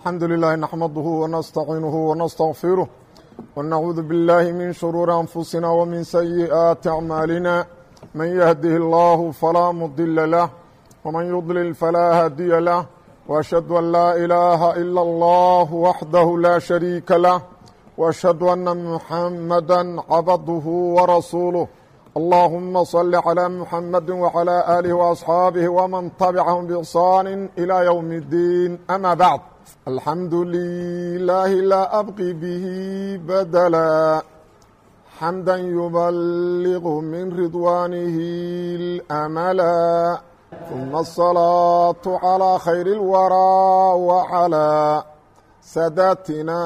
الحمد لله نحمده ونستعiنه ونستغفره ونعوذ بالله من شرور أنفسنا ومن سيئات أعمالنا من يهده الله فلا مضل له ومن يضلل فلا hاdي له وأشهد أن لا إله إلا الله وحده لا شريك له وأشهد أن محمدا عبده ورسوله اللهم صل على محمد وعلى آله وأصحابه ومن تبعهم بإحسان إلى يوم الدين أما بعد الحمد لله لا أبقي به بدلا حمدا يبلغ من رضوانه الأملا ثم الصلاة على خير الورى وعلى ساداتنا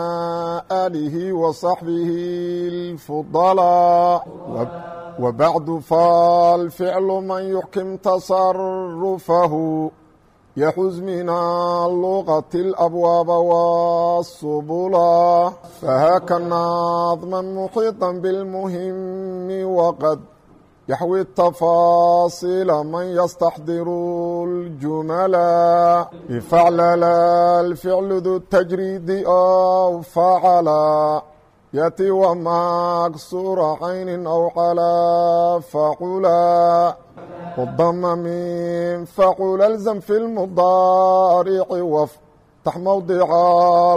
آله وصحبه الفضلاء وبعد فالفعل من يحكم تصرفه يحز من اللغة الأبواب والسبلا فهاك ناظما محيطا بالمهم وقد يحوي التفاصيل من يستحضر الجملا بفعل الفعل ذو التجريد أو فعلا يأتي ومكسور عين أو على فعلا والضم من فعل الزم في المضارع وافتح موضع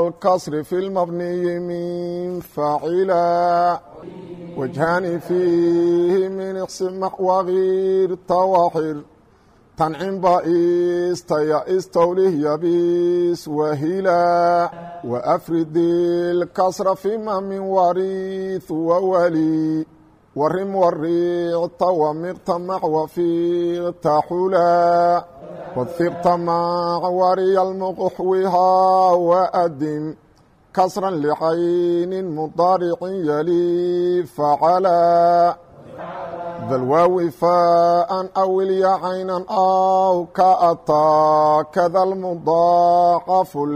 الكسر في المبني من فعلا وجهان فيه من اقسم وغير تواحر تنعم بائست يائست وله يبيس وهلا وأفرد الكسر فيما من وريث وولي warim wariicta wamiqta mac wafiqta xulaa wfiqta mac wariya lmuqxwihaa waadim kasra lcayni mudaaricin yali facalaa dalwaawi faaan aw ilya caynan aw ka ataa kada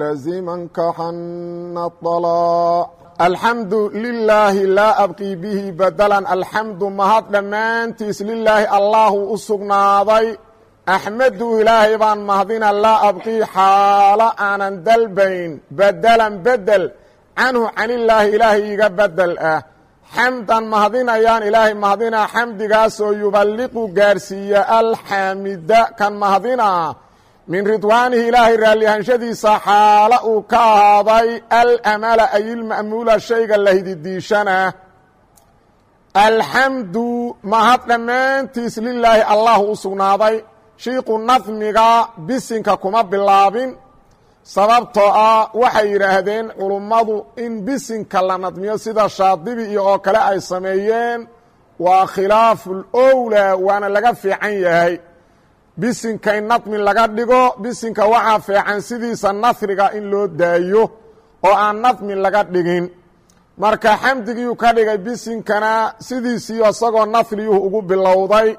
laziman kaxana alaa alxamdu lilaahi laa abqii bihi badalan. Alxamdu mahad dhammaantiis lilaahi allahu u sugnaaday. Axmedu ilaahay baan mahdina laa abqii xaalo aanan dalbayn. Bedelan bedel. Canhu canillaahi ilaahay iga bedel ah. Xamdan mahdinayaan ilaahay mahdinaa xamdigaasoo yuballiqu gaarsiiya alxaamida kan mahdinaa min ridwaanihi ilaahay raallihanshadiisa xaalo uu ka ahaaday alamala ay ilma'muula shayga la hididiishana alxamdu mahad dhammaantiis lilaahi allahu u sugnaaday shiiqu nadmiga bisinka kuma bilaabin. Sababtoo ah waxay yidhaahdeen culummadu in bisinka la nadmiyo sida shaadibi iyo oo kale ay sameeyeen waa khilaafu lowlaa waana laga fiican yahay bisinka in nadmin laga dhigo bisinka waxaa fiican sidiisa nasriga in loo daayo oo aan nadmin laga dhigin. Marka xamdigiiu ka dhigay bisinkana sidiisii isagoo nasriyuhu ugu bilowday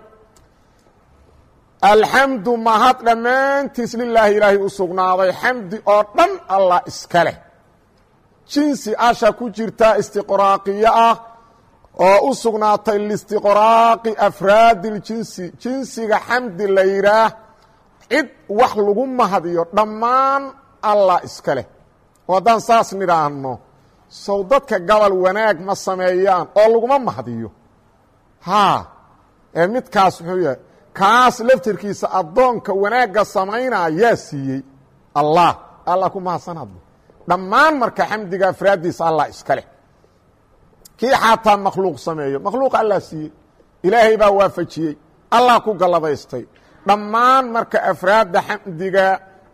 alxamdu mahad dhammaantiis lilaahi ilaahay u sugnaaday. Xamdi oo dhan allah iska leh. Jinsi asha ku jirta istiqraaqiyo ah oo u sugnaatay listiqraaqi afraadi اljinsi jinsiga xamdi la yidhaah cid wax lagu mahadiyo dhammaan allah iska leh. Oo haddaan saas nidhaahno sow dadka gobol wanaag ma sameeyaan oo laguma mahadiyo. Haa ee midkaas muxuu yahay kaas laftirkiisa addoonka wanaagga samaynaa yaa siiyey. Allah allah ku mahadsan hadlo dhammaan marka xamdiga afraaddiisa allah iska leh kii xataa makhluuq sameeyo. Makhluuq allah siiyey. Ilaahay baa waafajiyey. Allah ku galladaystay dhammaan marka afraadda xamdiga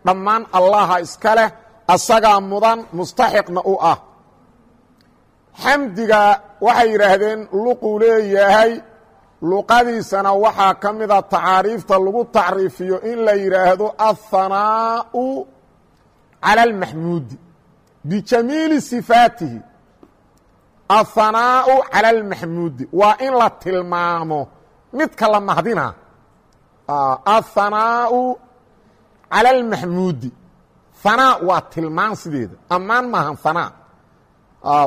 dhammaan allaha iska leh asagaa mudan mustaxiqna u ah. Xamdiga waxay yidhaahdeen luquu leeyahay. Luqadiisana waxaa ka mida tacaariifta lagu tacriifiyo in la yidhaahdo athanaa'u cala almaxmuudi bijamiili sifaatihi athanaau cala almaxmuudi waa in la tilmaamo. Midka la mahdina. Athanaau cala almaxmuudi hanaa waa tilmaan sideeda. Ammaan maahan hanaa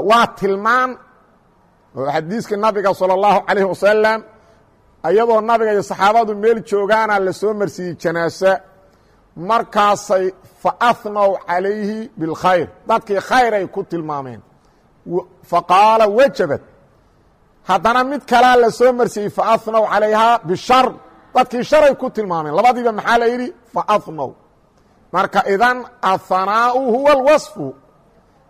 waa tilmaan oo xadiiska nabiga salى اllahu calayh wasalam ayadoo nabiga iyo saxaabadu meel joogaana la marsiiyey janaasa markaasay fa ahnow calayhi bilkhayr dadkii khayr ay ku tilmaameen fa qaala wajabad. Haddana mid kalaa la soo marsiyey fa ahnow calayhaa bishar. Dadkii sharay ku tilmaameen. Labadiiba maxaa la yidhi? Fa ahnow marka idan athanaau huwa alwasfu.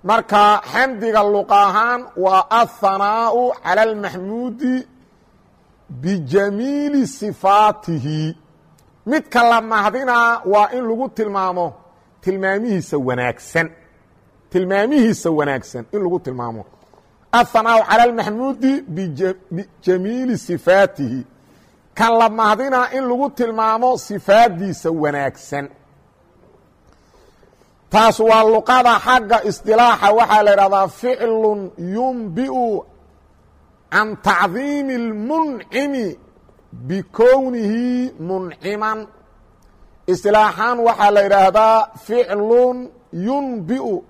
Marka xamdiga luqa ahaan waa athanaau cala almaxmuudi bijamiili sifaatihi. Midka la mahdinaa waa in lagu tilmaamo tilmaamihiisa wanaagsan. Tilmaamihiisa wanaagsan in lagu tilmaamo athanaau cala almaxmuudi bijamiili sifaatihi. Kan la mahdinaa in lagu tilmaamo sifaadiisa wanaagsan. Taas waa luqada xagga isdilaaxa waxaa la idhahdaa ficlu yumbiu can tacdiimi اlmuncimi bikownihi munciman. Istilaaxaan waxaa la idhaahdaa ficlun yunbiu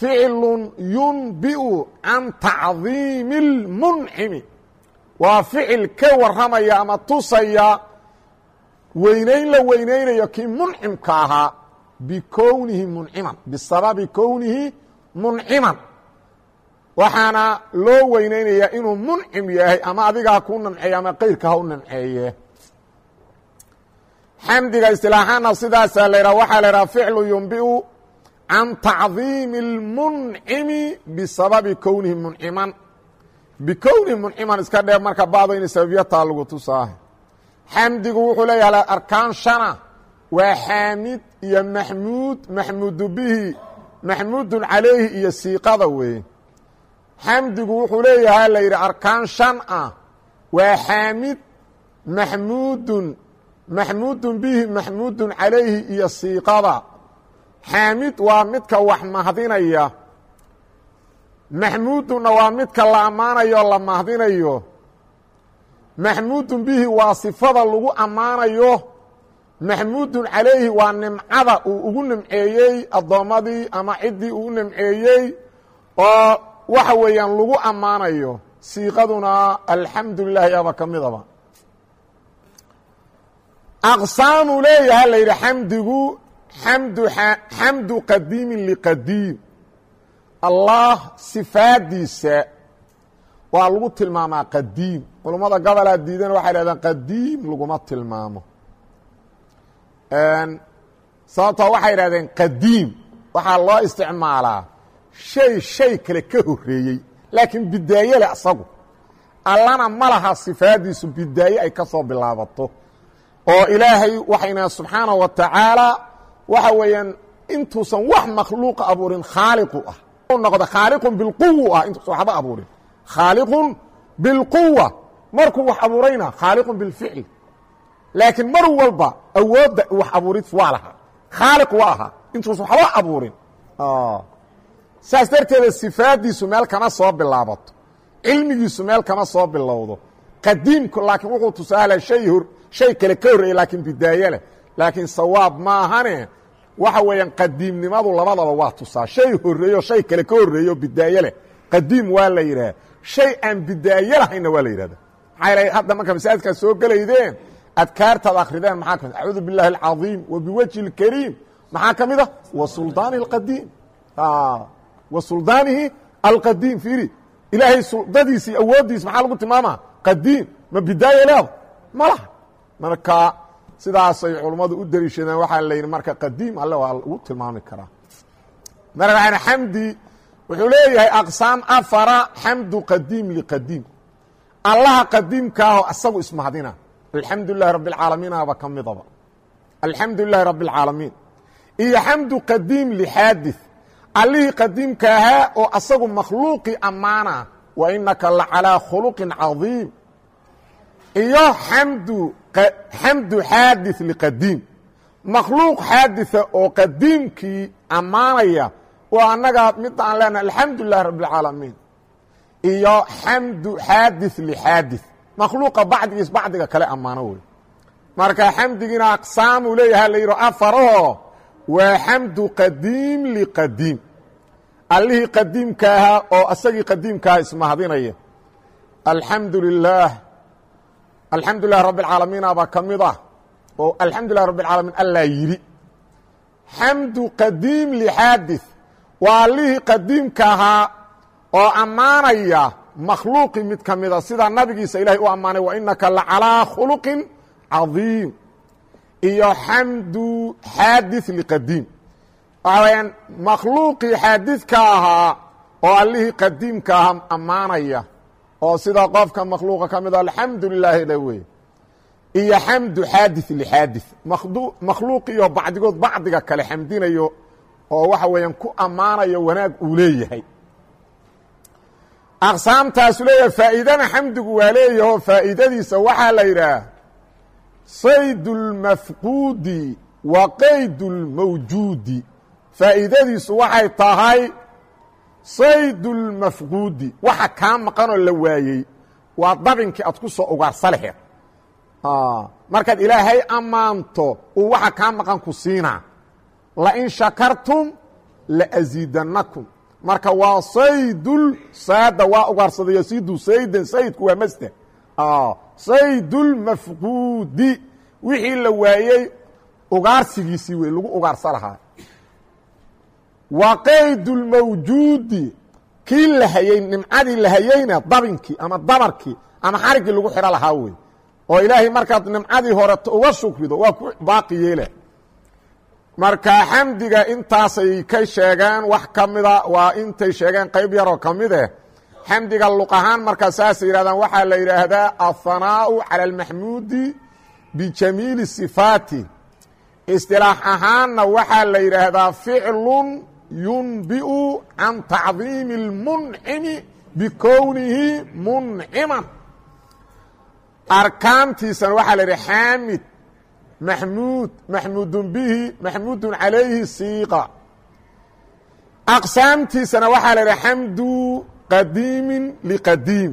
ficlun yunbiu can tacdiimi اlmuncimi waa ficil ka warramaya ama tusaya weynayn la weynaynayo kii muncimka ahaa bikownihi munciman bisababi kownihi munciman waxaana loo weyneynayaa inuu muncim yahay ama adiga ha kuu namceeye ama keyrka ha u namceeye xamdiga istilaaxaana sidaasaa la yidhaha waxaa la yidhaha ficlu yumbiu can tacdiimi اlmuncimi bisababi kownihi munciman bikownihi munciman iska dheer marka bacdo inay sababiyataa lagu tusaa xamdigu wuxuu leeyahay arkaan shana waa xaamid iyo maxmuud maxmuudu bihi maxmuudun calayhi iyo siiqada weeye xamdigu wuxuu leeyahay la yidhi arkaan shan ah waa xaamid maxmuudun maxmuudun bihi maxmuudun calayhi iyo siiqada xaamid waa midka wax mahdinaya maxmuudunna waa midka la ammaanayo la mahdinayo maxmuudun bihi waa sifada lagu ammaanayo maxmuudun calayhi waa nimcada uu ugu nimceeyey addoommadii ama ciddii uu u nimceeyey oo waxa weeyaan lagu ammaanayo siiqaduna alxamdu lilahi aba ka midaba aqsaamuu leeyaha la yidhi xamdu qadiimin liqadiim allah sifaadiisa waa lagu tilmaamaa qadiim culummada gobolaa diidan waxay dhahdeen qadiim laguma tilmaamo sababtoo waxay idhahdeen qadiim waxaa loo isticmaalaa shay shay kale ka horeeyey laakiin bidaaye leh asagu allana ma laha sifaadiisu bidaaye ay ka soo bilaabato oo ilaahay waxayna subxaana wa tacaala waxa weeyaan intuusan wax makhluuqa abuurin khaaliqu ah. Noqda khaaliqun bilquwa ah intuusan waxba abuurin. Khaaliqun bilquwa markuu wax abuurayna khaaliqun bilficli laakiin mar walba awoodda wax abuurid waa lahaa. Khaaliq waa ahaa intuusan waxba abuurin. Saas darteeda sifaadiisu meel kama soo bilaabato. Cilmigiisu meel kama soo bilowdo. Qadiimku laakiin wuxuu tusaala shay hor shay kale ka horreeyey laakiin bidaaye leh laakiin sawaab maahane waxa weeyaan qadiimnimadu labadaba waa tusaa shay horreeyo shay kale ka horreeyo bidaaye leh qadiim waa la yidhaha shay aan bidaaye lahaynna waa la yidhahda maxaa yl hadda marka masaajidkaad soo gelaydeen adkaartaad akrideen maxaa kamid acuudu biاllahi اlcaiim wa biwajhi اlkariim maxaa ka mid a wa suldaani اlqadiim wa suldaanihi alqadiim fiiri ilaahay suldadiisi awooddiis maxaa lagu tilmaama qadiim ma bidaaye leeda ma laha marka sidaasay culummadu u dariishadaan waxaa layihi marka qadiim alle waa lagu tilmaami karaa. Marka xamdi wuxuu leeyahay aqsaam afara xamdu qadiim liqadiim allaha qadiimkaaho isagu ismahadina alxamdu lilahi rabi اlcaalamiinaaba ka midaba alxamdu lilahi rabi اlcaalamiin iyo xamdu qadiim lixaadi allihii qadiimka ahaa oo asagu makhluuqii ammaana wa inaka lacalaa khuluqin cadiim iyo xamdu xaadith liqadiim. Makhluuq xaaditha oo qadiimkii ammaanaya waa annaga midda aan leenahay alxamdu lilahi rabi اlcaalamiin iyo xamdu xaadith lixaadith makhluuqa bacdigiis bacdiga kale ammaano wey. Marka xamdigiina aqsaamuu leeyaha la yidho afaraho waa xamdu qadiim liqadiim. Allihii qadiimka ahaa oo asagii qadiimkaha ismahdinaya alxamdu lilaah alxamdu lilah alxamdulilah rabi اcaalamiina baa ka mid ah oo alxamdulilah rabi اcaalamiin yidhi xamdu qadiim lixaadis waa qadiimka ahaa oo ammaanaya makhluuqi mid ka mida ah. sidaa nabigiisa ilahay u ammaanay wa inaka lacalaa khuluqin cadiim. Iyo xamdu xaadis liqadiim waxaa weyaan makhluuqii xaadidka ahaa oo allihii qadiimka ahaa ammaanaya oo sida qofka makhluuqa ka mid ah, a alxamdu lilaahi dha wey iyo xamdu xaadith lixaadith makhluuqiyo bacdigood bacdiga kale xamdinayo oo waxa weeyaan ku ammaanayo wanaag uu leeyahay. Aqsaamtaasu leeyahay faa'iidana xamdigu waa leeyahoo faa'iidadiisa waxaa la yidhaah saydu اlmafquudi wa qaydu اlmawjuudi faa'iidadiisu waxay tahay sayd اlmafquudi waxa kaa maqanoo la waayey waa dabinkii aad ku soo ugaarsa laheed markaad ilaahay ammaanto uu waxa kaa maqan ku siinaa. Lain shakartum laasiidannakum marka waa saydul saada waa ugaarsaday yasiidu saydan saydku waa masder saydulmafquudi wixii la waayey ugaarsigiisii wey lagu ugaarsa lahaa wa qaydu lmawjuudi kii la hayey nimcadii la hayeyna dabinkii ama dabarkii ama xarigii lagu xidho lahaa wey. Oo ilaahay markaad nimcadii horeto uga shukrido waa ku baaqi yeela marka xamdiga intaasay ka sheegaan wax ka mida waa intay sheegeen qayb yaroo ka mid eh. Xamdiga luq ahaan markaa saasay yidhahdaan waxaa la yidhaahdaa athanaau cala almaxmuudi bijamiili sifaati. Istilaax ahaanna waxaa la yidhaahdaa ficlun yunbiu can tacdiimi اlmuncimi bikownihi munciman arkaantiisana waxaa la yidhi xaamid maxmuud maxmuudun bihi maxmuudun calayhi siiqa aqsaamtiisana waxaa la yidhi xamdu qadiimin liqadiim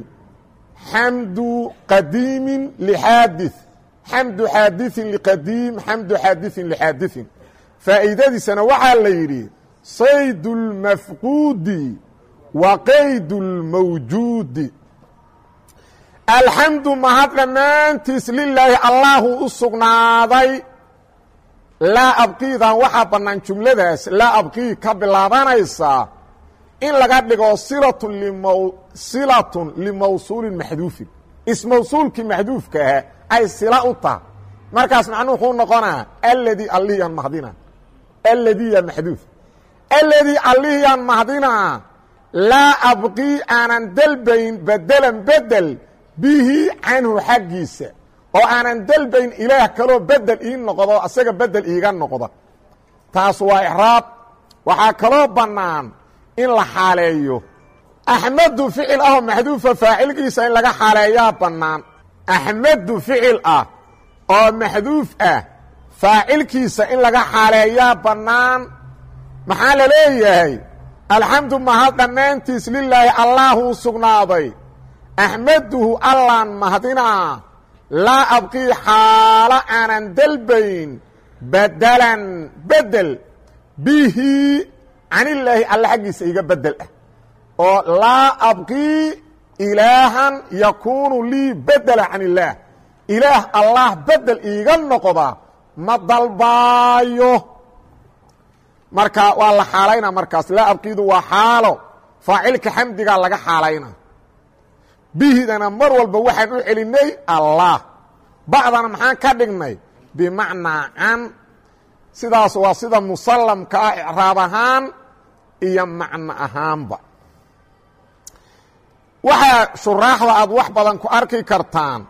xamdu qadiimin lixaadith xamdu xaadiثin liqadiim xamdu xaadiثin lixaadiثin faa'iidadiisana waxaa la yidhi sayd اlmafquudi wa qayd اlmawjuudi alxamdu mahad dhammaantiis lilaahi allahu u sugnaaday. Laa abqiidan waxaa bannaan jumladaas laa abqii ka bilaabanaysaa in laga dhigo silatun limawsuulin maxduufin. Ismawsuulkii maxduufka ahaa ay sila u taha markaas macnuu wuxuu noqonaa aladii allihiyaan mahdina aladii yaa maxduuf aladii allihiyaan mahdinaa laa abqii aanan delbayn bedelan bedel bihi canhu xaggiisa. Oo aanan delbayn ilaah kaloo bedel ii noqdo asaga bedel iiga noqda taas waa icraab waxaa kaloo bannaan in la xaaleeyo. Axmedu ficil ahoo maxduufa faacilkiisa in laga xaaleeyaa bannaan. Axmedu ficil ah oo maxduuf ah faacilkiisa in laga xaaleeyaa bannaan maxaa la leeyahay? Alxamdu mahad dhammaantiis lilaahi allaahuu sugnaaday. Axmeduhu allaan mahdinaa laa abqii xaalo aanan delbayn bedelan bedel. Bihi canillaahi alle xaggiisa iga bedel ah. Oo laa abqii ilaahan yakuunu lii bedela can illaah ilaah allah bedel iiga noqda ma dalbaayo marka waa la xaalayna markaas laa abqiidu waa xaalo. Faacilka xamdigaa laga xaalayna. Bihidana mar walba waxaan u celinay allah. Bacdana maxaan ka dhignay? Bimacnaa can. Sidaas waa sida musallamka ah icraab ahaan iyo macno ahaanba. Waxaa shuraaxda aad wax badan ku arki kartaan.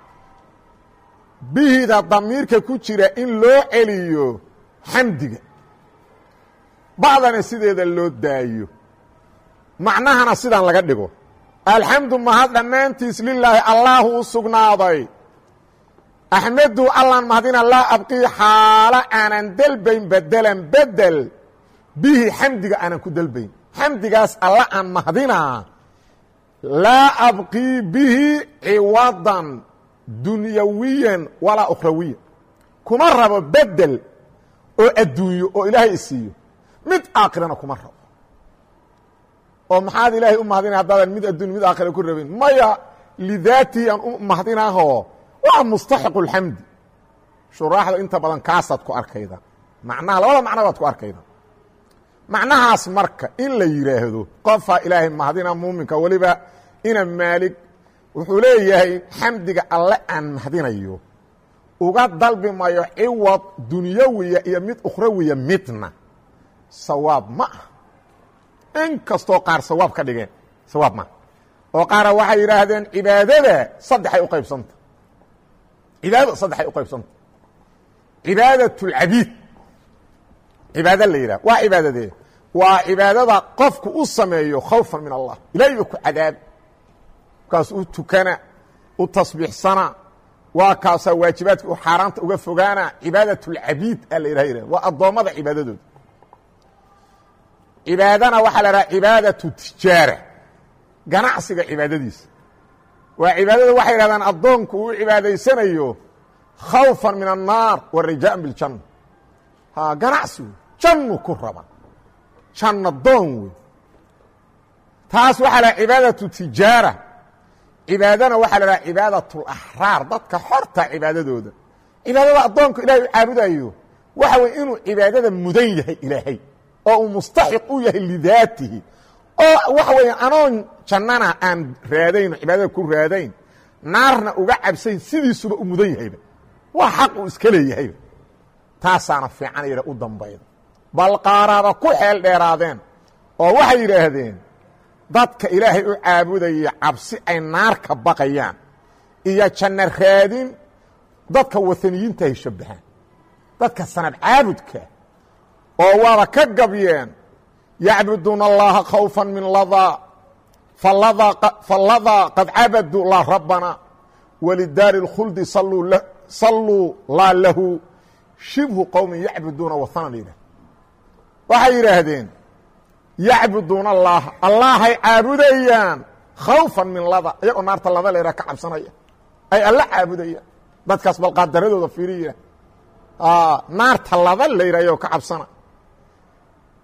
Bihida damiirka ku jira in loo celiyo xamdiga bacdana sideeda loo daayo. Macnahana sidan laga dhigo. Alxamdu mahad dhammaantiis lilaahi allaahu u sugnaaday. Axmedu allaan mahdina laa abqii xaalo aanan delbayn bedelan bedel bihi xamdiga aanan ku delbayn. Xamdigaas alla aan mahdinaa laa abqii bihi ciwadan dunyawiyan walaa ukhrawiyan. Kuma rabo bedel oo adduunyo oo ilaahay isiiyo mid aakhirana kuma rabo. oo maxaad ilaahay u mahdina haddaadan mid addunya mid aakhira ku rabin? Maya lidaatihi aan u mahdinaahoo waa mustaxiqu اlxamdi shuraaxda inta badan kaasaad ku arkayda. Macnaha labada macno ku arkayda. Macnahaas marka in la yidhaahdo qofaa ilaahay mahadina muuminka weliba ina maalig wuxuu leeyahay xamdiga alle aan mahadinayo. Uga dalbi mayo ciwad dunyawiya iyo mid ukhrawiya midna sawaab ma ah. In kastoo qaar sawaab ka dhigeen sawaab maa oo qaara waxay yidhaahdeen cibaadada saddexay u qaybsanta cibaadada saddexay u qaybsanta cibaadat اlcabiid cibaado la yidhah waa cibaadadee waa cibaadada qofku u sameeyo khawfan min allah. Ilahay ba ku cadaabi kaas u tukana u tasbiixsana. Waa kaasaa waajibaadka u xaaraanta uga fogaana. Cibaadat اlcabiid a la yidhah waa addoommada cibaadadooda cibaadana waxaa la dhaha cibaadatu tijaara. Ganacsiga cibaadadiisa. Waa cibaadada waxay yidhahdaan addoonku uu cibaadaysanayo khawfan min annaar wa rajaan biljanna ha ganacsi wey jannu ku raba janna doon wey taas waxaa la cibaadatu tijaara. Cibaadana waxaa la dhaha cibaadat اlaxraar dadka xorta cibaadadooda. Cibaadada addoonku ilahay u caabudayo waxa weye inuu cibaadada mudan yahay ilaahay oo uu mustaxiq u yahay lidaatihi. Oo waxa weeye anoon jannana aan raadayno cibaadada ku raadayn naarna uga cabsayn sidiisuba u mudan yahayba. Waa xaq uu iska leeyahayba taasaana fiican yidha u dambayda bal qaaraaba ku xeel dheeraadeen oo waxay yidhaahdeen dadka ilaahay u caabudaya cabsi ay naar ka baqayaan iyo janno raadin dadka wataniyiinta ay shabbahaan. Dadka sanad caabudka oo waaba ka gabyeen yacbuduuna allaha khawfa min ladaa faladaa qad cabaduu laa rabbana walidaari اlkhuldi salluu laa lahu shibhu qowmin yacbuduuna wahanan la yidhah waxay yidhaahdeen yacbuduuna allaha allahay caabudayaan khawfan min lada iyagoo naarta lada la yidhah ka cabsanaya. Ay alla caabudayaan. Dadkaas balqaadaradooda fiiriya. Naarta lada iyagoo ka cabsana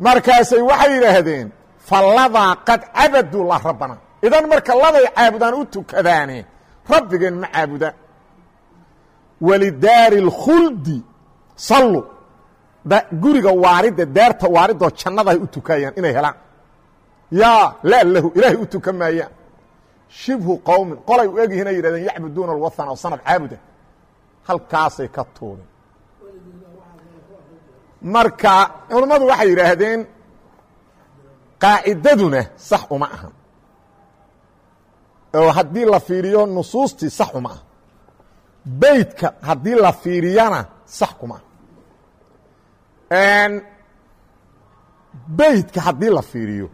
markaasay waxay yidhaahdeen faladaa qad cabaduu la rabbana. Idan marka laday caabudaan u tukadaane rabbigeen ma caabudaan walidaari اlkhuldi sallu. Guriga waaridda daarta waaridoo jannada ay u tukayaan inay helaan. Yaa laa lahu ilaahay u tukan maayaan shibhu qowmin qolay u egyihin ay yidhahdeen yacbuduuna alwathana oo sanad caabuda. Halkaasay ka tuudeen marka culammadu waxay yidhaahdeen qaacidaduna sax uma ahan oo haddii la fiiriyo nusuustii sax uma aha. Beytka haddii la fiiriyana sax kuma aha. Beytka haddii la fiiriyo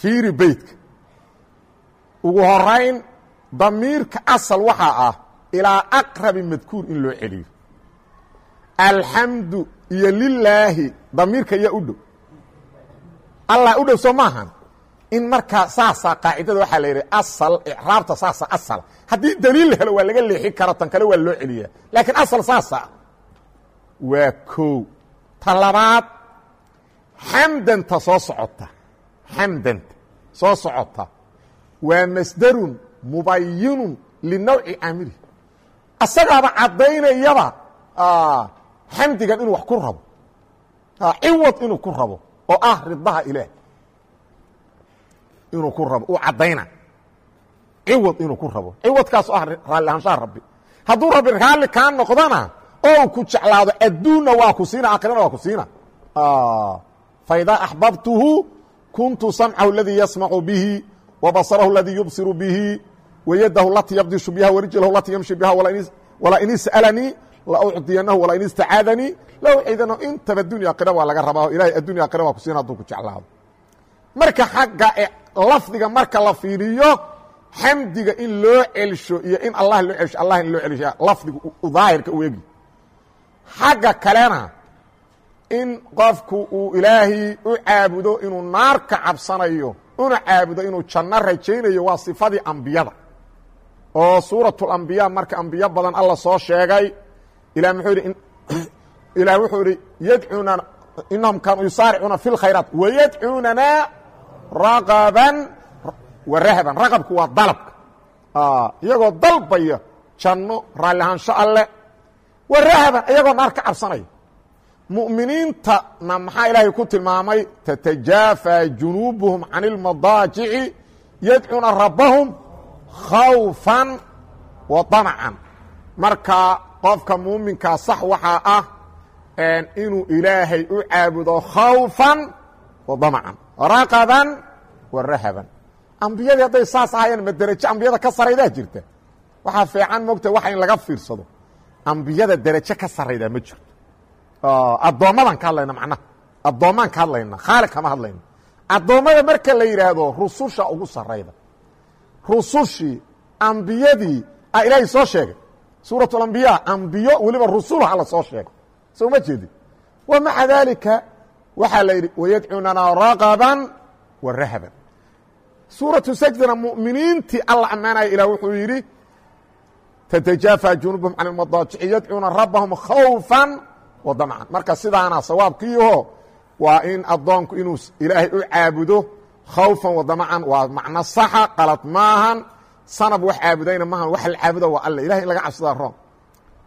fiiri beytka ugu horayn damiirka asal waxaa ah ilaa aqrabi madkuur in loo celiyo. Alxamdu iyo lilaahi damiirka yaa u dhow allah u dhow soo maahan. In markaa saasaa qaacidada waxaa la yidhi asal icraabta saasa asal. Haddii daliil la helo waa laga leexin karo tan kale waa loo celiyaa. Laakiin asal saasa waa kow ta labaad xamdanta soo socota. Xamdanta soo socota. Waa masdarun mubayinun linawci caamili asagaaba caddaynayaba xamdigan inuu wax ku rabo. Ciwad inuu ku rabo oo ah ridaha ilaah. Inuu ku rabo uu caddayna. Ciwad inuu ku rabo. Ciwadkaasoo ah raalli rabbi. Hadduu rabbi raalli kaa noqdana oo ku jeclaado adduunna waa ku siina aakirana waa ku siina. Faidaa axbabtuhu kuntu samcahu aladii yasmacu bihi wa aladii yubsiru bihi wayadahu lati yabdishu biha warijlahu lati yamshi biha walaa in is'alanii laucdiyanahu walain istacaadanii lauciidanahu intaba adunya akira waa laga rabaa ilahay addunya akira waa ku siina hadduu ku jeclaado. Marka xagga e lafdiga marka la fiiriyo xamdiga in loo celsho iyo in allah loo celsho allah in loo celsho lafdiga daahirka u egi xagga kalena in qofku uu ilaahay u caabudo inuu naar ka cabsanayo una caabudo inuu janno rajaynayo waa sifadii ambiyada. Oo suurat lambiya marka ambiyo badan alla soo sheegay ila muxuu yidhi ilah wuxuu idhi yadcuuna inahum kaanuu yusaaricuuna fi اlkhayraat wayadcuunana raqaban wa rahban raqabku waa dalabka. Iyagoo dalbaya janno raalli ahaansho alle wa rahaban iyagoo naar ka cabsanaya. Mu'miniintana maxaa ilaahay ku tilmaamay? Tatajaafaa junuubuhum can اlmadaajici yadcuuna rabbahum khawfan wa damacan marka qofka muuminkaa sax waxaa ah inuu ilaahay u caabudo khawfan wa damacan raqaban wa rahaban. Ambiyadii hadday saas ahaayeen ma derajo ambiyada ka saraydaa jirta. Waxaa fiican mogta waxa in laga fiirsado. Ambiyada derajo ka saraydaa ma jirto. Addoommadaan ka hadlayna macnaha addoommaan ka hadlayna khaaliq kama hadlayno addoommada marka la yidhaahdo rususha ugu sarayda rusushii ambiyadii a ilaahay soo sheegay suuraة اlambiya ambiyo weliba rusulha alla soo sheegay soo ma jeedin wa maca daalika waxaa la yidhi wayadcunana raqaban wa rahaban suuraةu sajdana mu'miniintii alla ammaanaya ilah wuxuu yidhi تتجافى جuنوبهم عن المضاجع يدعوuna ربهم خوفا وdمعا marka sidaana sawaabkiiho waa in adoonku inuu ilaahay u caabudo khawفa وdمعا waa macno صaxa qalad maahan sanab wax caabudayna maahan wax la caabuda waa alle ilahay in laga cabsadaa room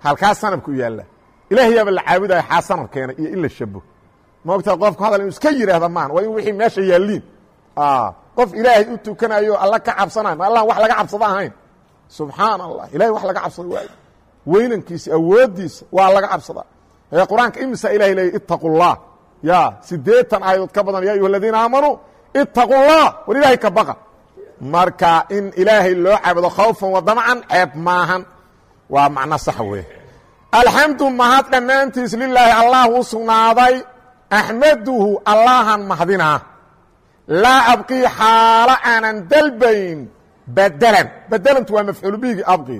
halkaa sanabku yaalla ilaahyaaba la caabudaya xaa sanab keena iyo in la shabo maogtaa qofku hadal inu iska yidhaahda maahan waa in wixii meesha yaaliin qof ilaahay u tukanayo alla ka cabsanayo ma allahan wax laga cabsado ahayn? Subxaan allah ilahay wax laga cabsado waayo. Weynankiisa awooddiisa waa laga cabsadaa ee qur'aanka imisa ilahay leeyay itaqu llah ya siddeetan aayadood ka badan ya ayuha aladiina aamanuu itaqu llah war ilaahay ka baqa marka in ilaahay loo caabudo khawfan wa damcan ceeb maahan. Waa macno sax weeye. Alxamdu mahad dhammaantiis lilaahi allah u sugnaaday. Axmaduhu allahan mahdinaa laa abqii xaalo aanan dalbayn bedelan bedelantu waa mafcuul bihigi abqi.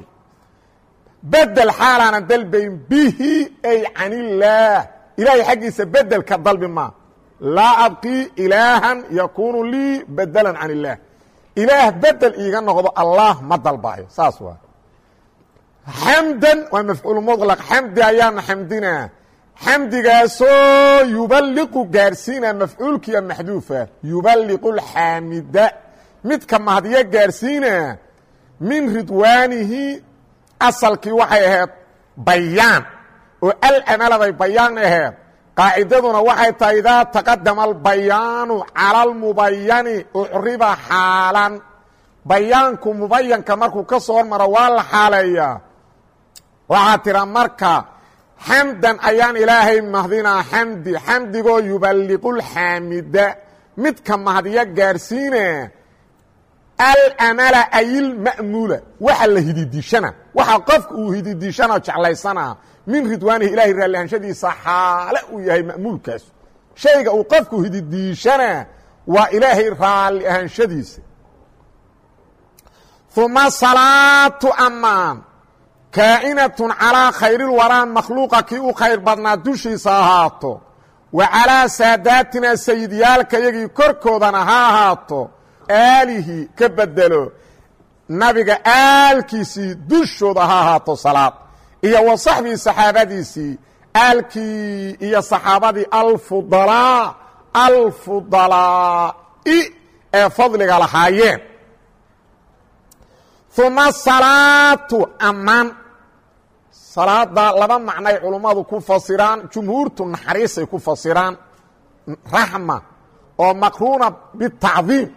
Bedel xaalaanan dalbayn bihi ay can ilaahay xaggiisa bedelka dalbi maa laa abqii ilaahan yakuunu lii bedelan can ilaah bedel iiga noqdo allah ma dalbaayo. Saas waa. Xamdan waa mafcuul muطlaq xamdi ayaana xamdinaa xamdigaasoo yuballiqu gaarsiina mafcuulkiiya maxduufa. Yuballiqu اlxaamida midka mahadyo gaarsiina min ridwaanihi asalkii waxay ahayd bayaan. Oo alamaladay bayaan aheed qaacidaduna waxay tahay idaa taqadama albayaanu cala almubayani ucriba xaalan. Bayaanku mubayanka markuu ka soo hormaro waa la xaaleeyaa. Waxaa tira marka xamdan ayaan ilaahay mahdinaa xamdi xamdigoo yuballiqulxaamida midka mahadyo gaarsiina alamala ayilma'muula waxa la hididiishana waxa qofka uu hididiishana jeclaysanaa min ridwaanihi ilahay raallihanshadiisa xaale uu yahay ma'muulkaas. Shayga uu qofku hididiishana waa ilaahay raalli ahaanshadiisa uma salaatu amaan kaa'inatun calaa khayrilwaraa makhluuqa kii u khayr badnaa dushiisa ahaato. Wa calaa saadaatinaa sayidyaalka yagii korkoodana ha ahaato. Aalihi ka bedelo nabiga aalkiisii dushooda ha ahaato salaad iyo wa saxbii saxaabadiisii aalkii iyo saxaabadii alfudalaa alfudalaa'i ee fadliga lahaayeen. Uma salaatu ammaan. Salaada laba macnay culummadu ku fasiraan jumhuurtu naxariisay ku fasiraan raxma oo maqruuna bitacdiim.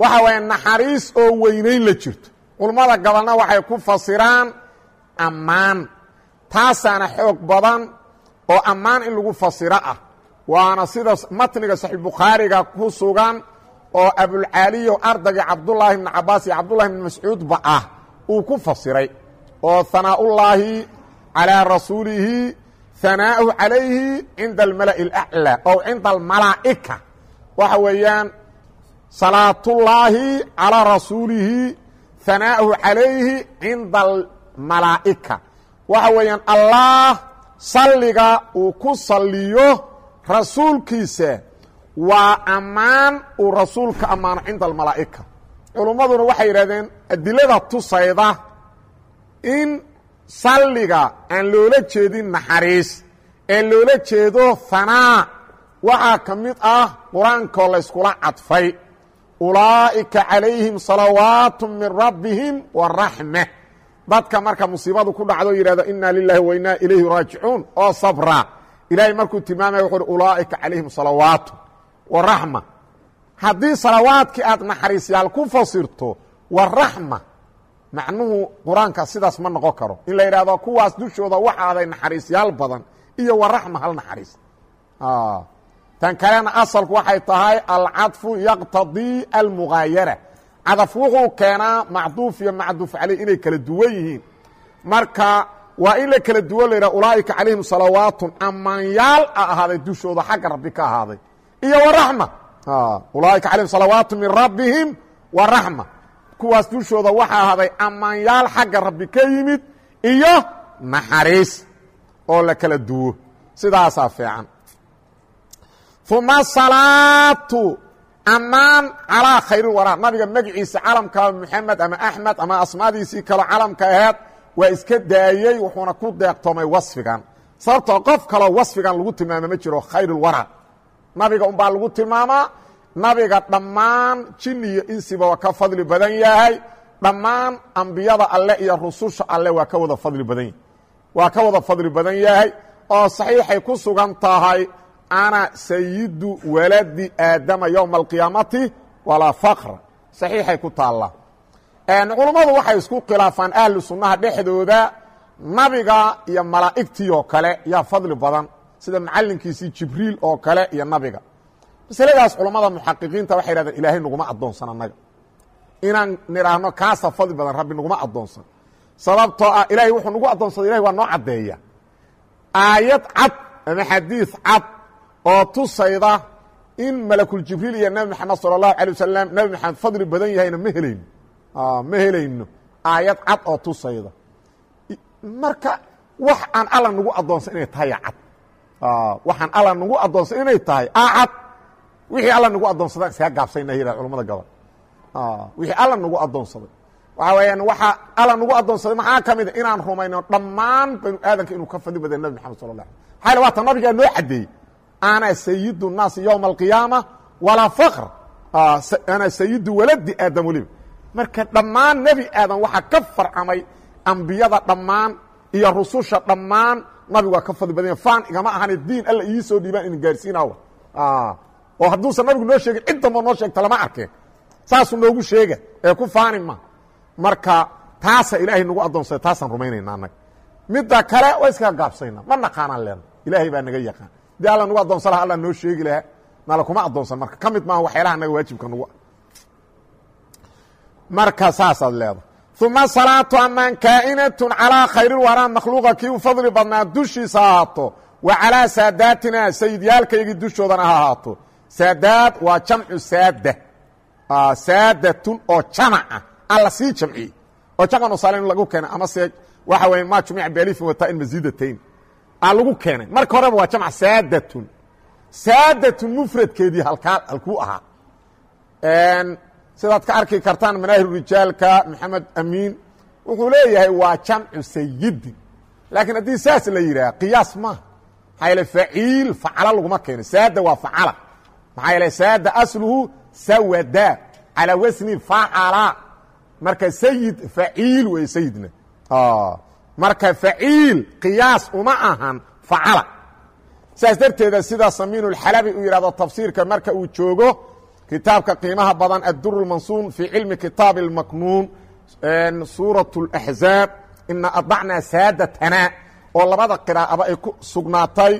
Waxa waaya naxariis oo weynayn la jirto. Culummada gabalna waxay ku fasiraan ammaan taasaana xoog badan oo ammaan in lagu fasiro ah waana sida matniga saxiixbukhaariga ku sugan oo abulcaaliyo ardaygii cabdullaahi bni cabaas iyo cabdullahi bni mascuudba ah uu ku fasiray oo hanaaءullaahi calىa rasuulihi hanaa'uhu calayhi cinda almala'i اlأclى ow cinda almalaa'ika waxa weeyaan salaatullaahi calىa rasuulihi hanaa'uhu calayhi cinda almalaa'ika waxa weeyaan allah salliga uu ku saliyo rasuulkiisa waa ammaan uu rasuulka ammaano cinda almalaa'ika. Culummaduna waxay yidhahdeen adilada tusayda in salliga aan loola jeedin naxariis ee loola jeedo hanaa waxaa ka mid ah qur'aankoo layskula cadfay ulaa'ika calayhim salawaatu min rabbihim wa raxma dadka marka musiibadu ku dhacdo yidhahdo inna lilahi wa inaa ilayhi raajicuun. Oo sabra. Ilaahay markuu tilmaamaya wuxu uhi ulaa'ika calayhim salawaatu wa raxma haddii salawaadkii aad naxariisyaal ku fasirto wa raxma macnuhu qur'aanka sidaas ma noqon karo. In la yidhahdo kuwaas dushooda waxaaday naxariisyaal badan iyo wa raxma hal naxariis. Tan kalena asalku waxay tahay alcadfu yaqtadii almugaayara cadaf wuxuu keenaa macduuf iyo macduuf caleyh inay kala duwan yihiin. Marka waa in la kala duwan la yidhaha ulaa'ika calayhim salawaatun ammaanyaal a ahaaday dushooda xagga rabbi ka ahaaday. Iyo wa raxma. Ulaa'ika calayhim salawaatu min rabbihim wa raxma. Kuwaas dushooda waxaa ahaaday ammaanyaal xagga rabbi ka yimid iyo naxariis oo la kala duwo. Sidaasaa fiican. Uma salaatu ammaan calaa khayrilwaraa nabiga magaciisa calamka moxamed ama axmed ama asmaadiisii kaloo calamka aheed waa iska daayey wuxuuna ku deeqtoomay wasfigan. Sababtoo qof kaloo wasfigan lagu tilmaama ma jiro khayrulwara nabiga unbaa lagu tilmaamaa nabiga dhammaan jin iyo insiba waa ka fadli badan yahay. Dhammaan ambiyada alle iyo rususha alle waa ka wada fadli badan yahay. Waa ka wada fadli badan yahay oo saxiixay ku sugan tahay ana sayidu waladi aadama yowma alqiyaamati walaa fakra saxiixay ku taallaa culummadu waxay isku khilaafaan ahlu sunnaha dhexdooda nabiga iyo malaa'igtii oo kale yaa fadli badan sida macallinkiisii jibriil oo kale iyo nabiga. Masaladaas culammada muxaqiqiinta waxay hahdeen ilaahay naguma addoonsan annaga inaan nidhaahno kaasa fadli badan rabbi naguma addoonsan. Sababtoo ah ilaahay wuxuu nagu addoonsada ilahay waa noo caddeeya. Aayad cad ama xadiis cad oo tusayda in malakuljibriil iyo nebi maxamed sala allahu alay wasalam nebi maxamed fadli badan yahayna ma helayno ma helayno. Aayad cad oo tusayda. Marka wax aan alla nagu addoonsan inay tahay cad. Waxaan alla nagu addoonsan inay tahay a cad. Wixii alla nagu addoonsadaan iskaga gaabsayna yihah culamada gobol wixii alla nagu addoonsaday. Waxaa weeyaan waxaa alla nagu addoonsaday maxaa ka mida inaan rumayno dhammaan banu aadanka inuu ka fadli baday nebi maxamed sala la ala maxaa waata nabigaa noo caddeeyey ana sayidu الnaasi ywma alqiyaama walaa fakr ana sayidu waladi aadam weliba marka dhammaan nebi aadam waxaa ka farcamay ambiyada dhammaan iyo rususha dhammaan nabigu waa ka fadli badanya faan igama ahane diin alla ii soo dhiibaan ina gaarsiinawa oo hadduusan nabigu noo sheegin cid damba noo sheegta lama arkeen saasuu noogu sheega ee ku faani ma marka taasa ilaahay nagu addoonsada taasaan rumaynayna annaga midda kale waa iskaga gaabsayna ma naqaanaan leena ilaahay baa naga yaqaan dii alla nagu addoonsan laha alla noo sheegi lahaa. Nala kuma addoonsan marka. Ka mid maaha waxyaalaha naga waajibka nagu marka saasaad leedahay. Uma salaatu amaan kaa'inatun calaa khayrilwaraa makhluuqa kii u fadli badnaa dushiisa ha ahaato wa calaa saadaatina sayidyaalkaygii dushoodana ha ahaato. Saadaad waa jamcu saada saadatun oo jamaca. Alla sii jamciyey oo jamcan usaalin lagu keenay ama se waxa weya ma jumica bialifin wataa in masiidatayn aa lagu keenay. Marka horeba waa jamc saadatun. Saadatun mufradkeedii halkaa halkuu ahaa. Sidaad ka arki kartaan manaahir rijaalka maxamed amiin wuxuu leeyahay waa jamcu sayidin laakiin haddii saas la yidhaah qiyaas maaha maxaa faciil facala laguma keeno saada waa facala maxaa yeele saada asluhu sawada calaa wasni facala marka sayid faciil wey sayidna marka faciil qiyaas uma ahan facala saas darteeda sidaa samiinulxalabi uu yidhahdo tafsiirka marka uu joogo kitaabka qiimaha badan addurulmansuun fii cilmi kitaabi اlmaknuun suurat اlaxzaab ina adacnaa saadatanaa oo labada qiraa'aba ay ku sugnaatay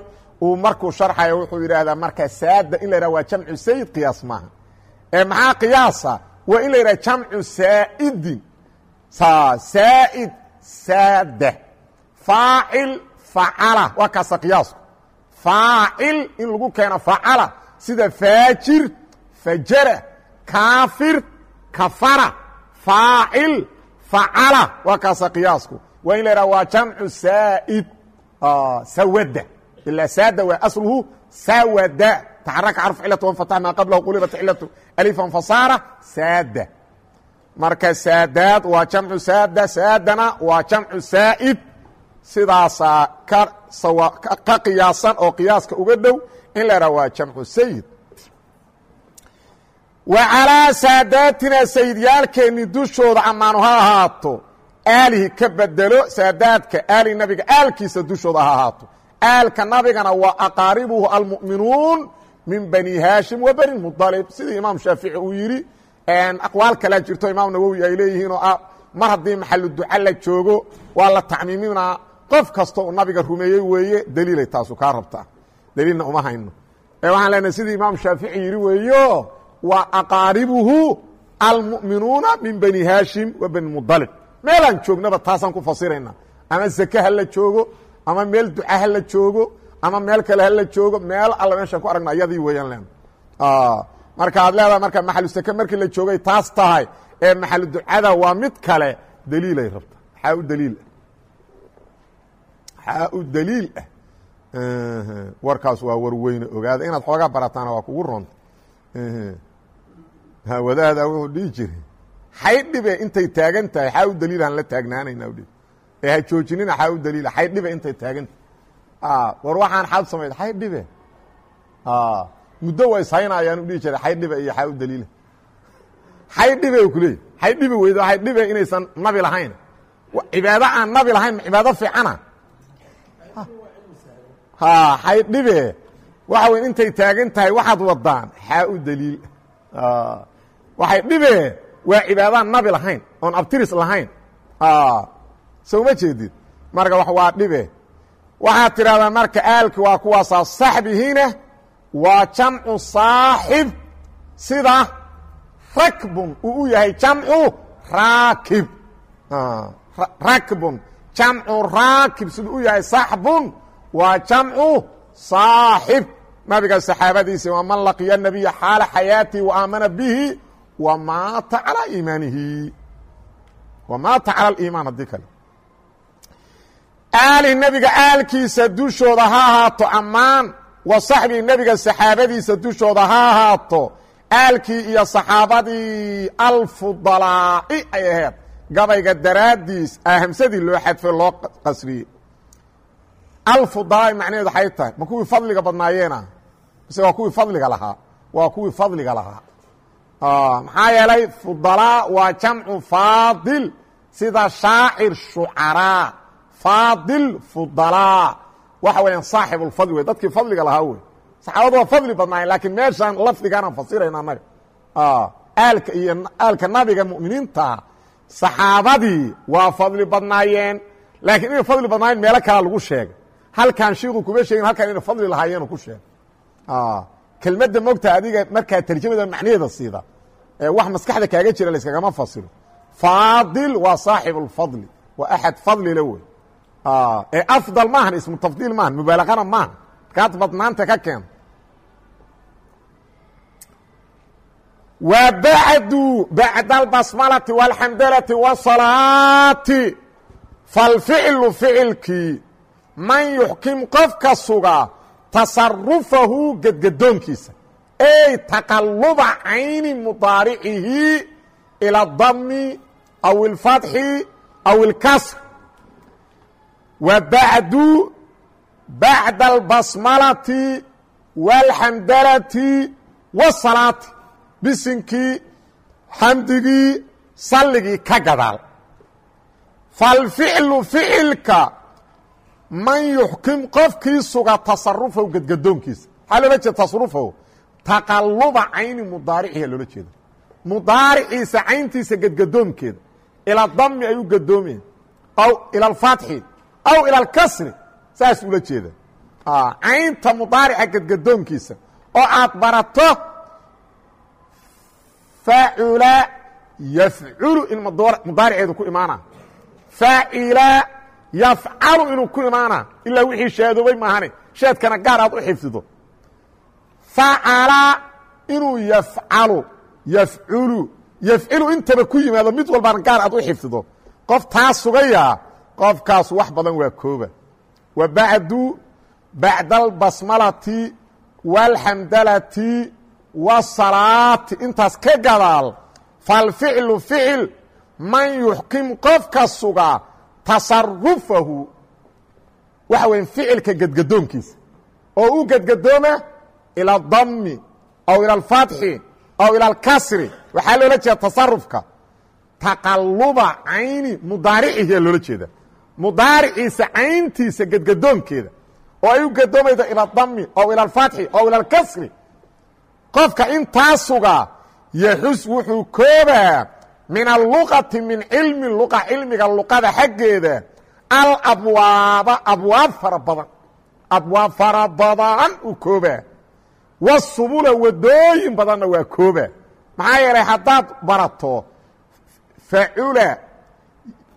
uu markuu sharxayo wuxuu yidhaahdaa marka saada in la yidhah waa jamcu sayid qiyaas maaha. Ee maxaa qiyaasa? Waa in la yidhah jamcu saa'idin. Saa'id saada faacil facala waa kaasa qiyaasku faacil in lagu keeno facala sida faajir fajara kaafir kafara faacil facala waa kaasa qiyaasku waa in la yidhaha waa jamcu saa'id sawada ilaa saada waa asluhu sawada taxaraka xarfu cilatu wanfatax maa qablahu qulibat cilatu alifan fasaara saada marka saadaad waa jamcu saada saadana waa jamcu saa'id. Sidaasaa ka qiyaasan oo qiyaaska uga dhow in la idhaha waa jamcu sayid wa calaa saadaatina sayidyaalkeenni dushooda ammaanu ha ahaato aalihi ka bedelo saadaadka aali nabiga aalkiisa dushooda ha ahaato. Aalka nabigana waa aqaaribuhu almu'minuun min bani haashim wa bani mudalib sidii imaam shaafici uu yidhi aqwaal kalea jirto imaam nawowi ay leeyihiin oo ah mar haddii maxalu duca la joogo waa la tacmiiminaa qof kasta uu nabiga rumeeyey weeye daliilay taasu kaa rabtaa. Daliilna uma hayno. Ee waxaan leenahay sidii imaam shaafici yidhi weeyo waa aqaaribuhu almu'minuuna min bani haashim wa bani mudalib meelaan joognaba taasaan ku fasirayna. Ama zake ha la joogo ama meel duca ha la joogo ama meel kale ha la joogo meel alla meeshaan ku aragna ayadii weeyaan len marka aad leedahay marka maxalu sake markii la joogay taas tahay. Ee maxalu ducada waa mid kale. Daliilay rabta. Xaa u daliil? Ah xaa u daliil? Ah warkaas waa war weyne ogaada. Inaad xoogaa barataana waa kugu roonta wadaada wuxuu dhihi jiray. Xaydhibe intay taagan tahay. Xaa u daliil aan la taagnaanayna ee ha joojinina xaa u daliila xaydhibe intay taagan tahay. War waxaan xaad samayd. Xaydhibe muddo waa ishaynayaan u dhihi jiray xaydhibe iyo xaa u daliila xaydhibe kuleey xaydhibe weydo xaydhibe inaysan nabi lahayn. Cibaado aan nabi lahayn cibaado fiicana. Ha xaydhibe waxa wey intay taagan tahay waxaad wadaan. Xaa u daliil. Waxay dhibe. Waa cibaadaan nabi lahayn oon abtiris lahayn. Soo ma jeedid? Marka waa dhibe. Waxaad tidhahdaa marka aalki waa kuwaasaa saxbihiina waa jamcu saaxib. Sida rakbun uu u yahay jamcu raakib. Rakbun. Jamcu raakib siduu u yahay saxbun waa jamcu saaxib. Nabiga saxaabadiisi waa man laqiya nabiya xaala xayaatihi wa aamana bihi wa maata calaa iimaanihi. Wa maata cala aliimaan haddii kale. Aali nebiga aalkiisa dushooda ha ahaato ammaan wa saxbii nebiga saxaabadiisa dushooda ha ahaato aalkii iyo saxaabadii alfudalaa'i ay ahayd. Gabayga daraaddiis ahamsadii loo xadfay loo qasriyey alfudalaa'i macnaheedu waxay tahay ma kuwii fadliga badnaayeena mise waa kuwii fadliga lahaa? Waa kuwii fadliga lahaa? Maxaa yeelay fudalaa waa jamcu faadil sida shaacir shucaraa. Faadil fudalaa waxa weeyaan saaxib ulfadli wey. Dadkii fadliga lahaa wey. Saxaabadu waa fadli badnaayen laakiin meeshaan lafdigaanaan fasirayna annaga aalka iyo aalka nabiga mu'miniinta saxaabadii waa fadli badnaayeen. Laakiin inay fadli badnaayeen meelo kalea lagu sheegay. Halkaan shiiku kuma sheegin halkaan inay fadli lahaayeenu ku sheegay. Kelmadda mogta adiga markaa tarjamada macnaheeda siida. Wax maskaxda kaaga jira layskagama fasiro. Faadil waa saaxib اlfadli waa axad fadlila wey ee afdal maahan ismu tafdiil maahan mubaalaqana maaha markaad badnaanta ka keento wa bacdu bacda albasmalati wاlxamdalati wالsalaati falficlu ficilkii man yuxkim qofka suga tasarufahu gedgadoonkiisa ey taqaluba cayni mudaaricihi ilى dami aw اlfatxi aw اlkasr wa bacdu bacda albasmalati wاlxamdalati wالsalaati bisinkii xamdigii salligii ka gadaal falficlu ficilka man yuxkim qofkii suga tasarufahu gedgadoonkiisa maxaa loola jeeda tasarufahu taqaluba cayni mudaariciha loola jeeda mudaariciisa cayntiisa gedgadoonkeeda ila dami ay u gadoomayeen aw ila alfatxi aw ila alkasri saas ula jeeda. Caynta mudaarica gedgadoonkiisa oo aad barato facula yafculu in mudaariceedu ku imaana faacila yafcalu inuu ku imaana ilaa wixii shaadoobay maahane shaadkana gaar aad u xifdido. Facala inuu yafcalu yafculu yafcilu intaba ku yimaado mid walbana gaar aad u xifdido. Qof taas sugayaa qofkaas wax badan waa kooba wa bacdu bacda albasmalati wاlxamdalati wsalaati intaas ka gadaal falficlu ficil man yuxkim qofka sugaa tasarufahu waxa weya ficilka gedgadoonkiisa oo u gedgadooma ila dami aw ila alfatxi aw ila alkasri. Waxaa loola jeeda tasarufka taqaluba cayni mudaaricihiyaa loola jeeda mudaariciisa cayntiisa gedgadoonkeeda oo ay u gadoomaydo ila dami oo ila alfatxi oo ila alkasri qofka intaa sugaa yaxus wuxuu koobaa min alluqati min cilmi luqa cilmiga luqada xaggeeda alabwaaba abwaab fara badan abwaab fara badan uu koobaa wasubula wadooyin badanna waa koobaa maxaa yeelay haddaad barato facula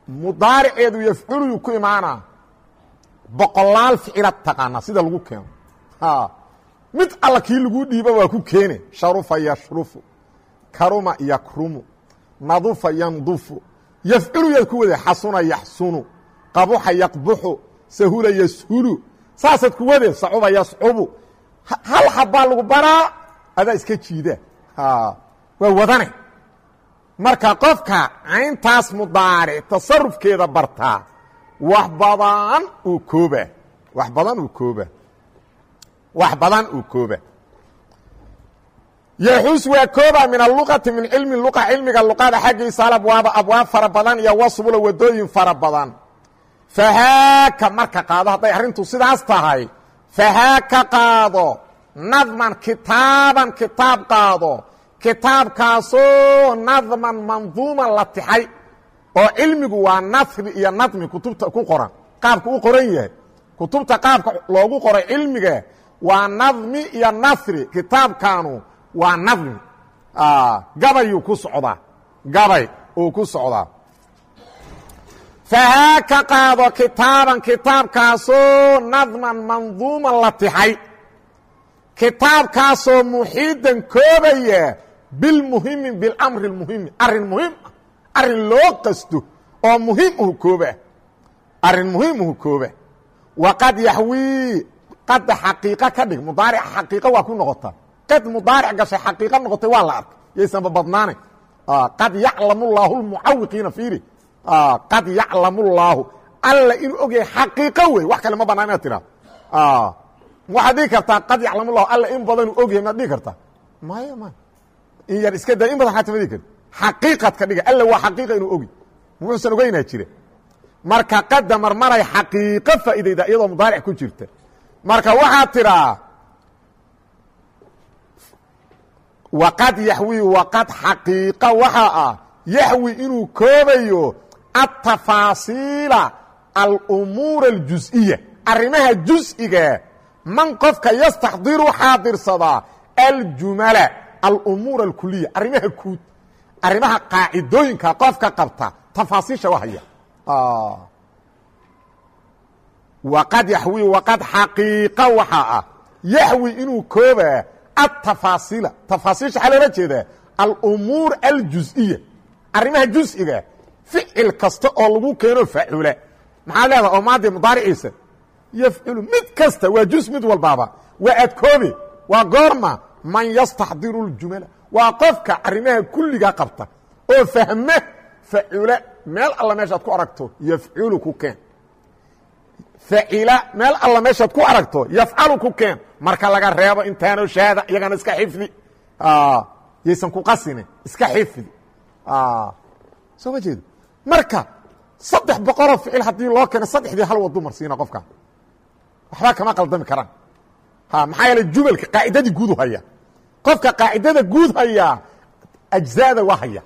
mudaariceedu yafculuyu ku imaanaa boqolaal ficilad taqaana sida lagu keeno. Mid alla kii lagu dhiiba waa ku keene. Sharufa yashrufu. Karuma yakrumu. Nadufa yandufu. Yafculu yaad ku wade xasuna yaxsunu. Qabuxa yaqbuxu. Sahula yashulu. Saasaad ku wade sacuba yascubu. Hal habbaa lagu baraa? Adaa iska jiida waa wadane marka qofka cayntaas mudaaric tasarufkeeda bartaa wax badan uu kooba wax badan uu kooba wax badan uu kooba yaxuus waa kooba min aluqati min cilmi luqa cilmiga luqada xaggiisa alabwaaba abwaab fara badan iyo wasbula wadooyin fara badan. Fahaaka marka qaado hadday arrintu sidaas tahay fahaaka qaado nadman kitaaban kitaab qaado kitaabkaasoo nadman manduuman la tixay oo cilmigu waa nahri iyo nadmi kutubta ku qoran. Qaabka u qoran yahay kutubta qaabka loogu qoray cilmiga waa nadmi iyo nahri kitaabkaanu waa nadmi. Gabayuu ku socdaa gabay uu ku socdaa fahaaka qaado kitaaban kitaabkaasoo nadman manduuman la tixay. Kitaabkaasoo muxiidan koobaya bilmuhimi bilamri اmuhimi arrin muhiim arrin loo qasto oo muhiim uhu kooba arrin muhiim uhu kooba waqad yaxwii qadda xaqiiqa ka dhig mudaaric xaqiiqa waa ku noqota qad mudaaric gashay xaqiiqa noqotay waa la arkay yaysanba badnaanayn qad yaclamu llaahu lmucawiqiina fiiri qad yaclamu llaahu alla inuu ogyahay xaqiiqo wey wax kale ma banaan inaad tidhahdo waxaad dhigi kartaa qad yaclamu llahu alla in badanuu ogyahay maad dhigi kartaa maya maya in yar iska da in badan xaata ma dhigi karti xaqiiqad ka dhiga. Alla waa xaqiiqa inuu ogi. Muxuusan ogeynaa jira marka qadda marmaray xaqiiqo faa'iidayda iyadoo mudaaric ku jirta. Marka waxaad tidhaa waqad yaxwi waqad xaqiiqa. Waxaa ah yaxwi inuu koobayo atafaasiila alumuura aljuز'iya arrimaha jus'iga man qofka yastaxdiru xaadirsadaa aljumala alumuura alkuliya arrimaha guud arrimaha qaacidooyinka qofka qabta tafaasiisha wahaya waqad yaxwi waqad xaqiiqa waxaa ah yaxwi inuu koobaa atafaasiila tafaasiisha waxaa loola jeedaa alumuur aljuز'iya arrimaha jus'iga ficil kasta oo lagu keeno facula maxaad leedaha oo maadi mudaariciisa yafculu mid kasta waa jus mid walbaaba waa adkoobe waa goorma man yastaxdiru اljumala waa qofka arrimaha kulliga qabta oo fahma facula meel alla meeshaad ku aragto yafculu ku keen. Facila meel alla meeshaad ku aragto yafcalu ku keen. Marka laga reebo intaano shaada iyagana iska xifdi. Yaysan ku qasine iska xifdi. Soo ma jeedo? Marka saddex boqoloo ficil haddii loo keeno saddexdii hal wadu marsiina qofka. Waxba kama qaldami karaan. Maxaa yeele jumalka qaacidadii guudu haya qofka qaacidada guud hayaa ajzada waa haya.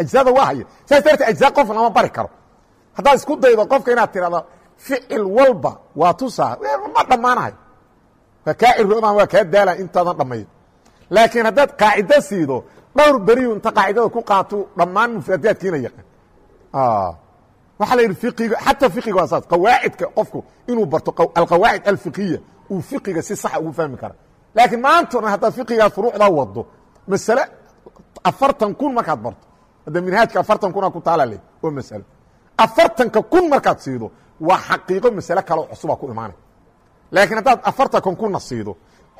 Ajzada waa haya. Saas dartee ajza qof lama bari karo. Haddaad isku daydo qofka inaad tirahdo ficil walba waa tusaa. Ma dhammaanahay. Waa kaa ciroomaan waa kaa daala intaadan dhammayn. Laakiin haddaad qaacido siido dhowr beriyu inta qaacidada ku qaato dhammaan mufradaadkiina yaqaan. Waxaa la yidhi iiga xataa fiqiga waa saas. Qawaacidka qofku inuu barto alqawaacid alfiqiya uu fiqiga si saxa ugu fahmi kara laakiin maantona haddaad fiqigaa furuucdaa wado masale afartan kun markaad barto hadda minhaajka afartan kuna ku taala le oo masalo afartanka kun markaad siido waa xaqiiqo masale kaleo cusubaa ku imaanay laakiin haddaad afartankan kuna siido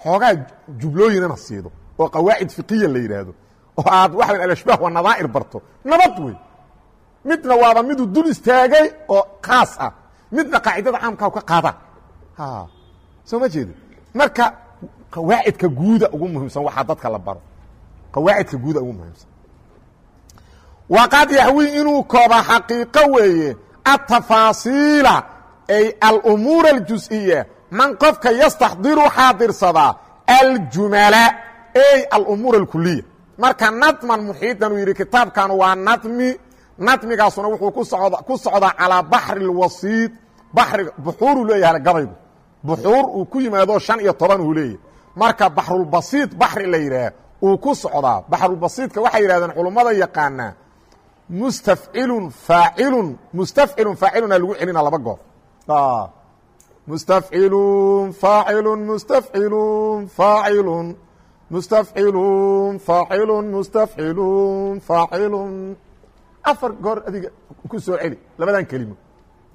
xoogaa jublooyinana siido oo qawaacid fiqiya la yidhaahdo oo aad waxa alashbaah waa nadaa'ir barto nabad wey midna waaba miduu dul istaagay oo khaas ah. Midna qaacidada caamkaa ka qaada. Soo ma jeedo marka qawaacidka guuda ugu muhiimsan waxaa dadka la baro. Qawaacidka guuda ugu muhiimsan. Waqad yaxwi inuu kooba xaqiiqo weeye atafaasiila ay alumuur aljus-iya man qofka yastaxdiru xaadirsadaa aljumala ay alumuur alkuliya marka nadman muxiidan uu yidhi kitaabkan waa nadmi nadmigaasuna wuxuu ku socdaa calaa baxri اlwasiid baxriga buxuuruu leeyahay gabaygu buxuur uu ku yimaado shan iyo toban uu leeyahay marka baxrulbasiid baxri la yidhaah uu ku socdaa baxrulbasiidka waxay yidhahdeen culummada yaqaanaa mustafcilun faacilun mustafcilun faaciluna lagu celina laba goor mustafcilun faacilun mustafcilun faacilun mustafcilun faacilun mustafcilun faacilun afar goor adiga ku soo celi labadan kelimo.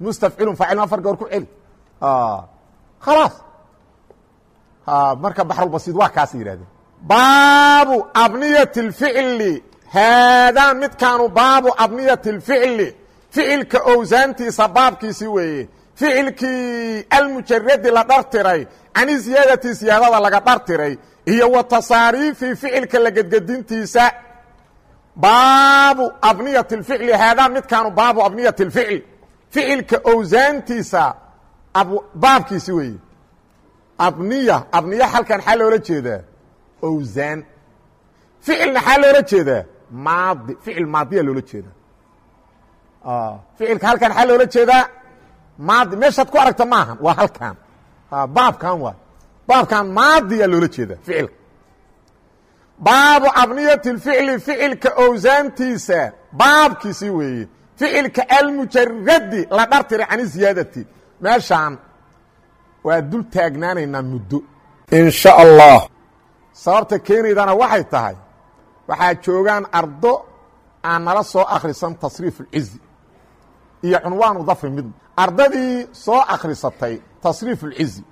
Mustafcilun faacilun afar goor ku celi. Khalaas marka baxrulbasiid waa kaas yidhahdeen baabu abniyat اlficli haadaa midkaanu baabu abniyat اlficli ficilka owsaantiisa baabkiisi weeye ficilkii almujaradi la dhartiray cani ziyaadati siyaadada laga dhartiray iyo wa tasaariifi ficilka la gedgedintiisa baabu abniyat اlficli haadaa midkaanu baabu abniyat اlficli ficilka owsaantiisa baabkiisi weeye abniya abniya halkan xaa loola jeedaa owsaan ficilna xaa loola jeedaa maadi ficil maadiya loola jeedaa ficilka halkan xaa loola jeedaa maadi meeshaad ku aragta maahan waa halkan. Baabkan waa. Baabkan maadiya loola jeedaa ficilka baabu abniyati اlficli ficilka owsaantiisa baabkiisi weeye ficilka almujaradi la dhartira cani ziyaadati. Meeshaan waa dul taagnaanaynaa muddo. In sha allah. Sababta keenaydana waxay tahay waxaa joogaan ardo aan nala soo akhrisan tasriif اlcizi iyo cunwaanu dafri mid. Ardadii soo akhrisatay tasriif اlcizi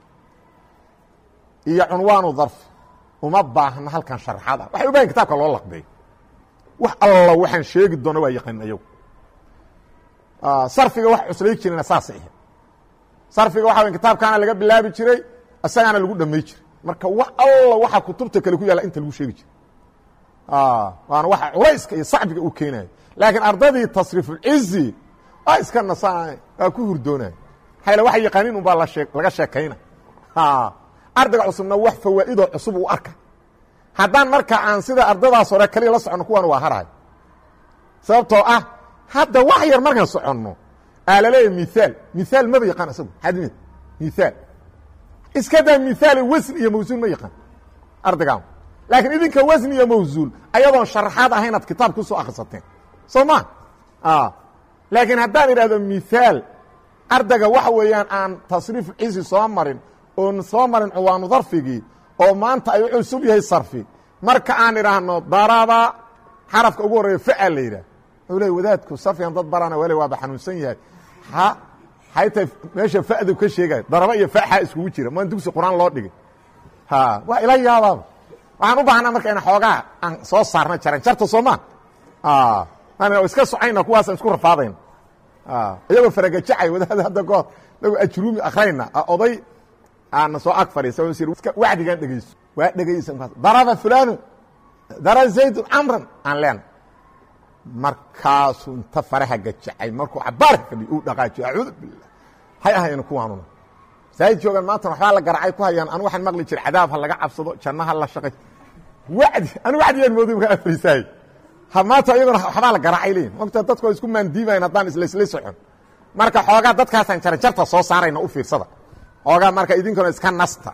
iyo cunwaanu darfi uma baahna halkan sharxada. Waxay u baahan kitabka loo laqbeeyo wax alla waxaan sheegi doona waa yaqaan ayagu. Sarfiga wax cuslay jirana saasay ahayd sarfiga waxa kitaabkaana laga bilaabi jiray isagaana lagu dhamay jiray. Marka wax alla waxa kutubta kale ku yaalla inta lagu sheegi jiray. Waana waxa culayska iyo sacbiga uu keenayo laakiin ardadii tasriifulcizi waa iska nasanay waa ku hurdoonay. Maxaa waxay yaqaaniin unbaa laga sheekayna. Ardayga cusubna wax fawaa'ido cusub uu arka. Haddaan marka aan sida ardadaas hore kaliya la soconno kuwan waa harahay. Sababtoo ah hadda wax yar markaan soconno aa laleeyahy miaal miaal maba yaqaan isagu xadmid miaal iska daa miaal wasn iyo mawsuul ma yaqaan ardaygaan laakiin idinka wasn iyo mawsuul ayadoon sharaxaad ahaynaad kitaab ku soo akrisateen soo ma? Laakiin haddaan idhahdo miaal ardayga waxa weeyaan aan tasriif cizi soo marin oon soo marin cuwaanu darfigii oo maanta ay cusub yahay sarfi. Marka aan idhaahno daraba xarafka ugu horreeya fa'a la yidhah wuxuu leey wadaadku sarfigan dad barana wale waaba xanuunsan yahay ha haytay meesha fa'du ka sheegaya daraba iyo faxa iskugu jira maan dugsi qur'aan loo dhigay. Waa ila yaabaaba waxaan u baahnaa marka ina xoogaa aan soo saarna jaran jarta soo ma? Iska socayna kuwaasaan isku rafaadayna. Iyagoo faragajacay wadaad hadda goor nagu ajruumi akrayna oday aana soo ag fadhiisa wacdigan dhegeyso waa dhegeysa daraba fulanu daraba zaydun camran aan leena markaasuu inta faraha gajacay markuu cabaar fadhiy uu dhaqaajiyo acuudu bilah hay ahayna kuwaanuna masaajid joogan maanta waxbaa la garacay ku hayaan anu waxaan maqli jira cadaab ha laga cabsado janno ha la shaqay. Wacdi anu wacdigaan mooday ka afrisaay ha maanta iyaguna waxbaa la garacay leeyihiin mogta dadku waa isku maandiimayan haddaan isla isla socon. Marka xoogaa dadkaasaan jaranjarta soo saarayna u fiirsada. Xoogaa marka idinkuna iska nasta.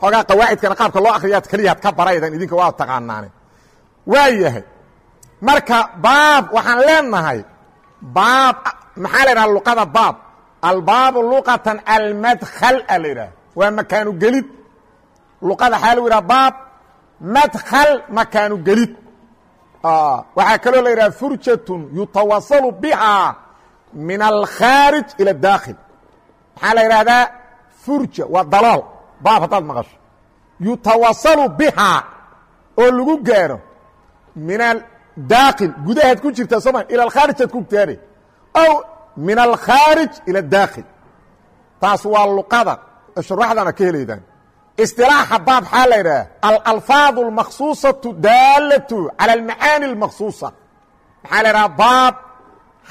Xoogaa qawaacidkana qaabka loo akriyaad keliyaad ka baraydan idinka waa taqaanaane. Waa yahay marka baab waxaan leenahay baab maxaa la idhaha luqada baab? Albaabu luqatan almadkal a la yidhaha. Waa makaanu gelid. Luqada xaa lagu yidhaha baab madkal makaanu gelid. Waxaa kaloo la yidhaha furjatun yutawasalu bihaa min alkhaarij ila dakhil maxaa la yidhahdaa furja waa dalool baab haddaad maqasho. Yutawasalu bihaa oo lagu gaaro min daakil gudahaad ku jirta sooma ila alkhaarijaad ku gaare aw min alkhaarij ila daakil taas waa luqada shuraxdana ka helaydaan isilaaxa baab xaa la yidhaha alalfaad اlmaksuusaةu daalatu calى almacaani اlmaksuusa maxaa la idhaha baab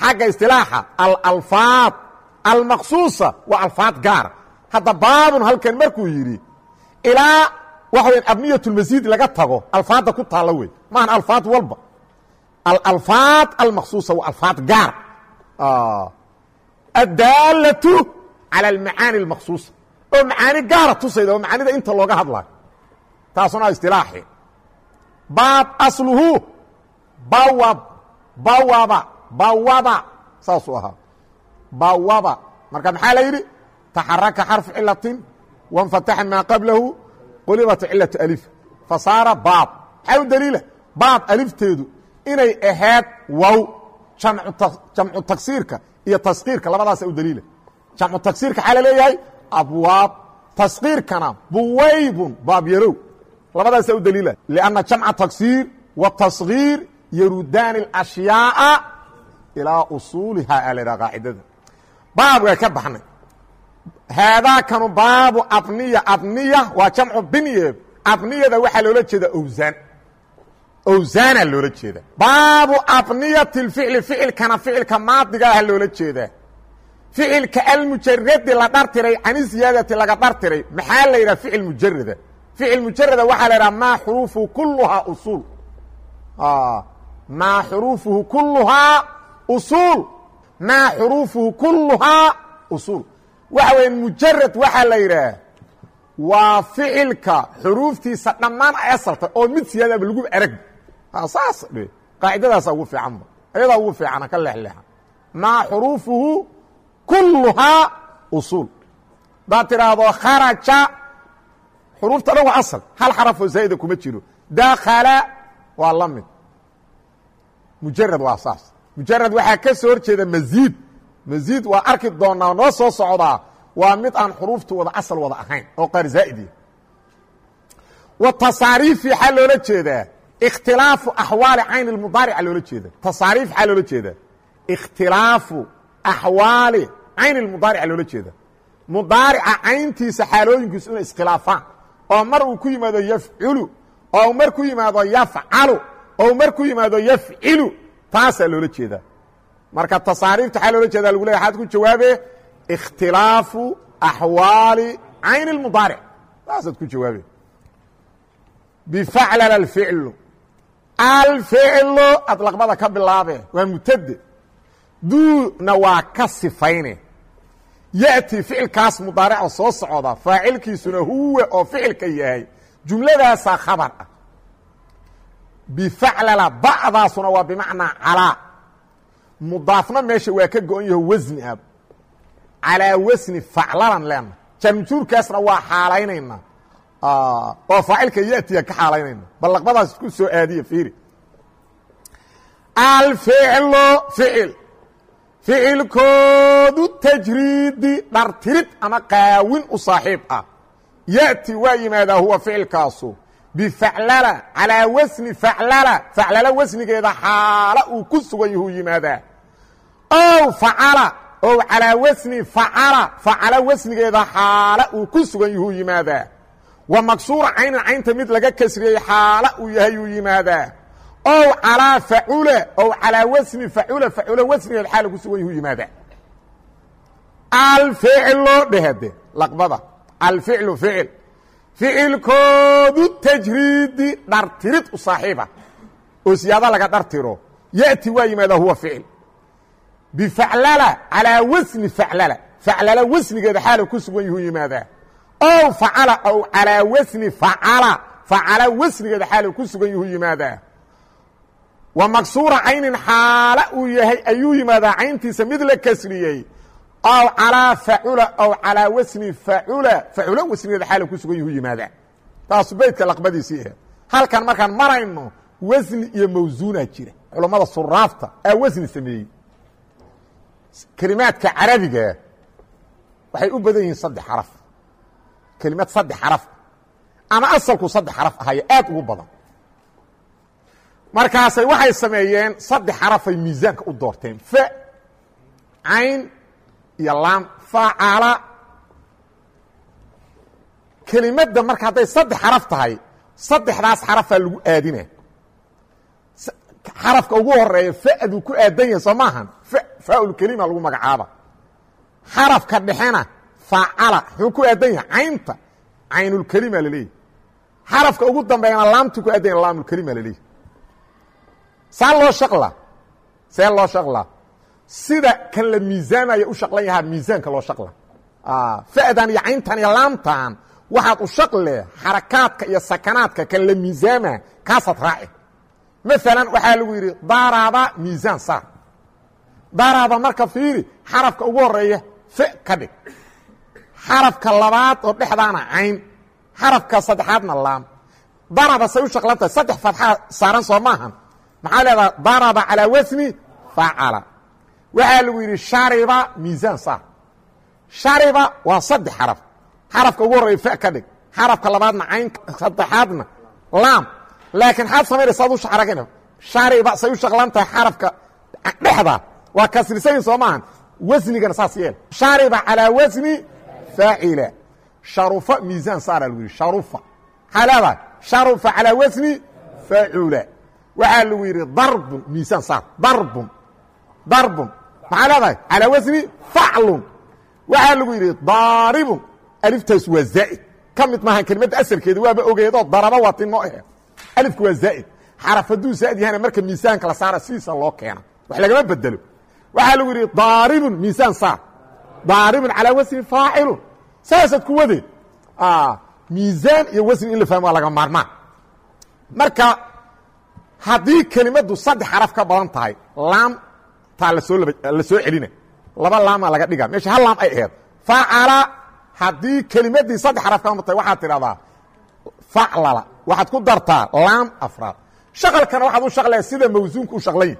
xagga istilaaxa alalfaad almaqsuusa waa alfaad gaara hadda baabun halkan markuu yidhi ilaa waxa weya abniyatulmasiid laga tago alfaadda ku taalla wey maahan alfaad walba alalfaad almaqsuusa waa alfaad gaar addaalatu cala almacaani almaqsuusa oo macaani gaara tusayda oo macaanida inta looga hadlayo taasuna istilaaxi. Baab asluhu. Bawab bawaba bawaba saasuu ahaa. Bawaba marka maxaa la yidhi? Taxaraka xarfu cilatin wanfataxa maa qablahu qulibat cilatu alif. Fasaara baab. Maxaa u daliila? Baab alifteedu inay ahayd wow jamcu tagsiirka iyo taskiirka labadaasa u daliila jamcu tagsiirka xaa la leeyahay abwaab taskiirkana buwaybun baab yarow. Labadaasa u daliila lianna jamca tagsiir wa tasgiir yarudaani اlashyaaa ilaa usuulihaa a la dhaha qaacidada. Baab waa ka baxnay. Haadaakanu baabu abniya abniya waa jamcu binye abniyada waxaa loola jeeda owsaan owsaana loola jeeda. Baabu abniyati اficli ficilkana ficilka maadiga ah loola jeedaa ficilka almujaradi la dhartiray cani laga dhartiray maxaa la yidhaha ficil mujarada ficil mujarada waxaa la yidhaha maa xuruufu kuluhaa usuul. Maa xuruufuhu kuluhaa usuul. Maa xuruufuhu kuluhaa usuul. Waxa weya mujarad waxaa la yidhaah waa ficilka xuruuftiisa dhammaan ay asalta oo mid siyaadaba lagu arag saas qaacidadaasa ugu fiicanba ayadaa ugu fiicana ka leexleexa maa xuruufuhu kuluhaa usuul hadaad tidhaahdo kharaja xuruufta dhan waa asal hal xarafoo zaa'ida kuma jiro dakhala waa la mid mujarad waa saas mujarad waxaa ka soo horjeeda maziid maziid waa arki doonaa noo soo socdaa waa mid aan xuruuftu wada asal wada ahayn oo qaar zaa'idi wa tasaariifi waxaa loola jeedaa ikhtilaafu axwaali cayn اmudaarica loola jeeda tasaariif waxaa loola jeedaa ikhtilaafu axwaali cayn اmudaarica loola jeeda mudaarica cayntiisa xaalooyinkiisu inay iskhilaafaan oo mar uu ku yimaado yafculu oo mar ku yimaado yafcalu oo mar ku yimaado yafcilu taasaa loola jeedaa marka tasaariifta waxaa loola jeeda lagu leya waxaad ku jawaabe ikhtilaafu axwaali cayn اmudaaric taasaad ku jawaabe bifaclal alficlu alficlu aad laqbada ka bilaabe waa mutade duuna waa ka sifayne. Ya'ti ficilkaas mudaarica soo socda faacilkiisuna huwa oo ficilka yahay. Jumladaasaa khabar ah. Bifaclala ba'daasuna waa bimacnaa calaa. Mudaafna meesha waa ka go-on yaho wasni ah calaa wasni faclalan leena. Janjuurkaasna waa xaalaynayna oo faacilka yatiya ka xaalaynayna bal laqbadaas ku soo aadiya fiiri. Alficlu ficil ficilkoodu tajriidi dhartirid ama qaawin u saaxiib ah. Ya'ti waa yimaadaa huwa ficilkaasu bifaclala calaa wasni faclala. Faclala wasnigeeda xaala uu ku sugan yahuu yimaadaa. Ow facala ow calaa wasni facala. Facala wasnigeeda xaala uu ku sugan yahuu yimaadaa wa maksuura caynan caynta mid laga kasriyey xaala uu yahay uu yimaadaa. Ow calaa facula ow calaa wasni facula facula wasnigeed xaala ku sugan yahuu yimaadaa. Alficlu dhehade laqbada. Alficlu ficil. Ficilkoodu tajriidi dhartirid u saaxiiba. Oo siyaada laga dhartiro. Ya'ti waa yimaadaa huwa ficil. Bifaclala calaa wasni faclala. Faclala wasnigeeda xaala ku sugan yahuu yimaadaa ow facala ow calaa wasni facala facala wasnigeeda xaala ku sugan yahuu yimaadaa wa maksuura caynin xaala uu yahay ayuu yimaadaa cayntiisa mid la kasriyey ow calaa facula ow calaa wasni facula facula wasnigeeda xaala ku sugan yahuu yimaadaa taasu beydka laqbadiisii aheed halkan markaan marayno wasni iyo mawsuunaa jira culammada suraafta aa wasni sameeyey kelimaadka carabiga waxay u badan yihiin saddex xaraf kelimad saddex xaraf. Ama asalku saddex xaraf ahaayo aad ugu badan. Markaasay waxay sameeyeen saddex xarafay miisaanka u doorteen. Fa cayn iyo laam. Facala kelimadda marka hadday saddex xaraf tahay saddexdaas xarafaa lagu aadina xarafka ugu horreeya fa'duu ku aadan yahay soo maahan? Faaulkelima lagu magacaaba. Xarafka dhexena faacala. Muxuu ku aadan yahay caynta. Caynulkelima laleeyahy xarafka ugu dambeeyana laamtu ku aadan yahay laamulkelima laleeyahy saa loo shaqlaa see loo shaqlaa sida kan la miisaamaya u shaqlan yahaa miisaanka loo shaqla. Fa'dan iyo cayntan iyo laamtan waxaad u shaqle xarakaadka iyo sakanaadka kan la miisaama kaasaad raaci. Maalan waxaa lagu yidhi daaraaba miisaan saar daaraaba marka fiiri xarafka ugu horreeya fe ka dhig xarafka labaad oo dhexdaana cayn xarafka saddexaadna laam. Daraba say u shaqlan tahay saddex fadxaa saaran soo maahan. Maxaa leedaha daraba calaa wasni facala waxaa lagu yidhi shariba miisaan saar. Shariba waa saddex xaraf. Xarafka ugu horreeya fe ka dhig. Xarafka labaadna cayn saddexaadna laam. Laakiin xaad samaynaysa ad u aragana shariba say u shaqlan tahay xarafka dhexda. Waa kasrisayin soo maahan. Wasnigana saas yeel shariba calaa wasni faacila sharufa miisaan saara lagu yidhi sharufa leedahay sharufa calaa wasni faacula waxaa lagu yidhi darbun miisaan saar darbun darbun maxaa leedahay calaa wasni faclun waxaa lagu yidhi daaribun aliftaas waa zaa'id ka mid maahan kelimadda asalkeeda waaba ogeedoo daraba waa tin noo ahe alifku waa zaa'id xaraf hadduu zaa'id yahana marka miisaanka la saara sidiisa loo keena wax lagama bedelo waxaa lagu yidhi daaribun miisaan saar daaribun calaa wasni faacilun. Saasaad ku wadeed miisaan iyo wasni in la fahmo waa laga maarmaan marka haddii kelimaddu saddex xaraf ka badan tahay laam taa la soo la soo celina laba laamaa laga dhiga meesha hal laam ay aheed facala haddii kelimaddii saddex xaraf ka tahay waxaad tidhahdaa faclala waxaad ku dartaa laam afraad. Shaqalkana waxaad u shaqlaya sida mawsuunka u shaqlany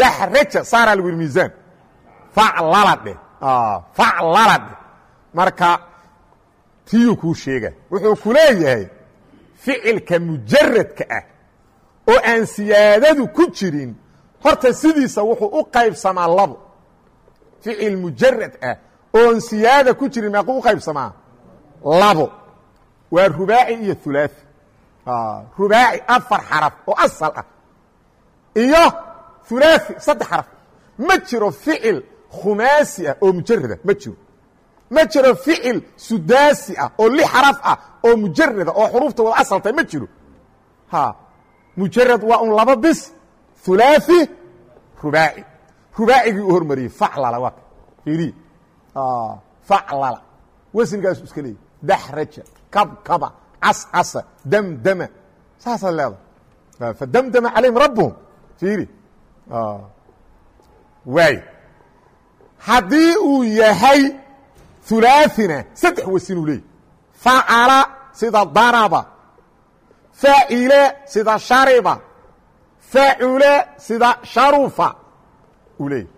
daxraja saaraa lagu yidhi miisaan. Faclala dheh faclala dheh marka tiyuu kuu sheega. Wuxuu ku leeyahay ficilka mujaradka ah oo aan siyaadadu ku jirin. Horta sidiisa wuxuu u qaybsamaa labo. Ficil mujarad ah oon siyaada ku jirin meequu u qaybsamaa? Labo. Waa rubaaci iyo hulaaثi rubaaci afar xaraf oo asal ah. Iyo hulaaثi saddex xaraf. Ma jiro ficil khumaasi ah oo mujarada ma jiro. Ma jiro ficil sudaasi ah oo lix xaraf ah oo mujarada oo xuruufta wada asal tahay ma jiro. Mujarad waa un laba bis hulaaثi rubaaci. Rubaacigii u hormariyey faclala waa iri faclala. Wasnigaasu iska leeyay daxraja kabkaba cascasa damdama saasaad leedahay. Fadamdama calayhim rabbuhum. Fiiri. Waay haddii uu yahay hulaaثina saddex wasinuu leeyay facala sida daraba. Faacile sida shariba. Faacule sida sharufa uu leeyay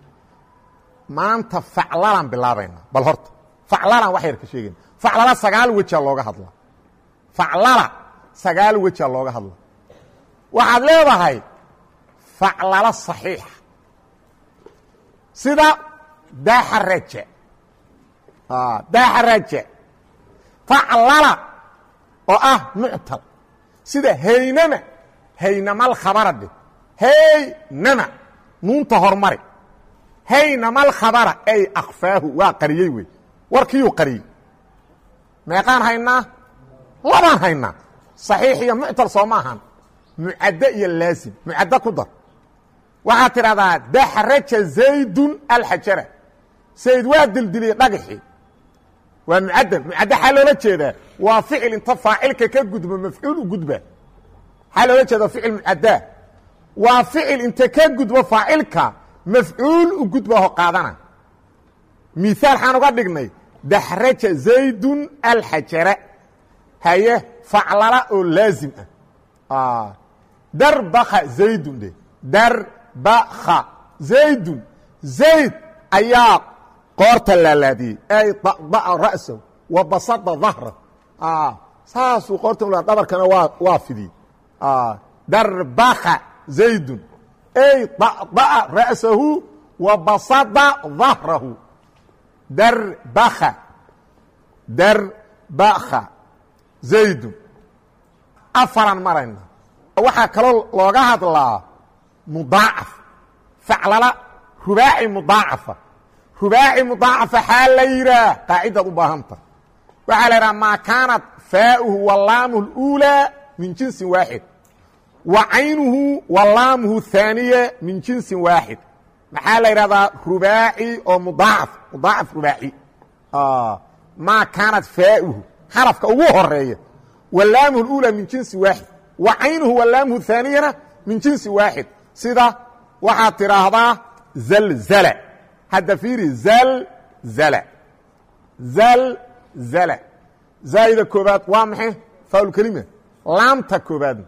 maanta faclalaan bilaabayna bal horta faclalaan wax yar ka sheegayna faclala sagaal wejaa looga hadla. Faclala sagaal wejaa looga hadla. Waxaad leedahay faclala صaxiixa sida daxaraja daxaraja faclala oo ah muctal sida haynama haynamal khabara dhe haynama nuunta hormari haynamal khabara ay akfaahu waa qariyey wey warkiiyuu qariyey meeqaan haynaa labaan haynaa صaxiix iyo muctal soo ma ahan iyo laasim mucaddo ku dar waxaad tidhahdaa daxraja zaydun alxajara zayd waa dildiliyey dhagaxii waa mucaddan. Mucaddo xaa loola jeedaa waa ficil inta faacilka ka gudbo mafcuul u gudba. Xaa loola jeeda ficil mucaddaa waa ficil inta ka gudbo faacilka mafcuul u gudbaho qaadana. Miaal xaan uga dhignay daxraja zaydun alxajara haye faclala oo laazim ah. Darbaka zaydun dhe darbaka zaydun. Zayd ayaa qoorta laalaadiyey ay dada'a ra'sahu wa basada dahra. Saasuu qoorta la dhabarkana waa waa fidiyey darbaka zaydun. Ay dada'a ra'sahu wa basada dahrahu. Darbaka darbaka zaydun. Afaran marayna. Waxaa kaloo looga hadlaa mudaacaf. Faclala rubaaci mudaacafa rubaaci mudaacafa xaa la yidhaah qaacidaad u baahanta waxaa la yidhaha maa kaanat faauhu walaamuhu اlأuulى min jinsin waaxid wa caynuhu walaamuhu haaniya min jinsin waaxid maxaa la yidhahdaa rubaaci oo mudaacaf mudaacaf rubaaci maa kaanat faauhu xarafka ugu horeeya walaamuhu اlأuulى min jinsi waaxid wa caynuhu walaamuhu haaniyana min jinsi waaxid sida waxaad tidhaahdaa zalzala hadda fiiri zalzala zalzala zaa'ida koobaad waa maxay faaulkelima laamta koobaadna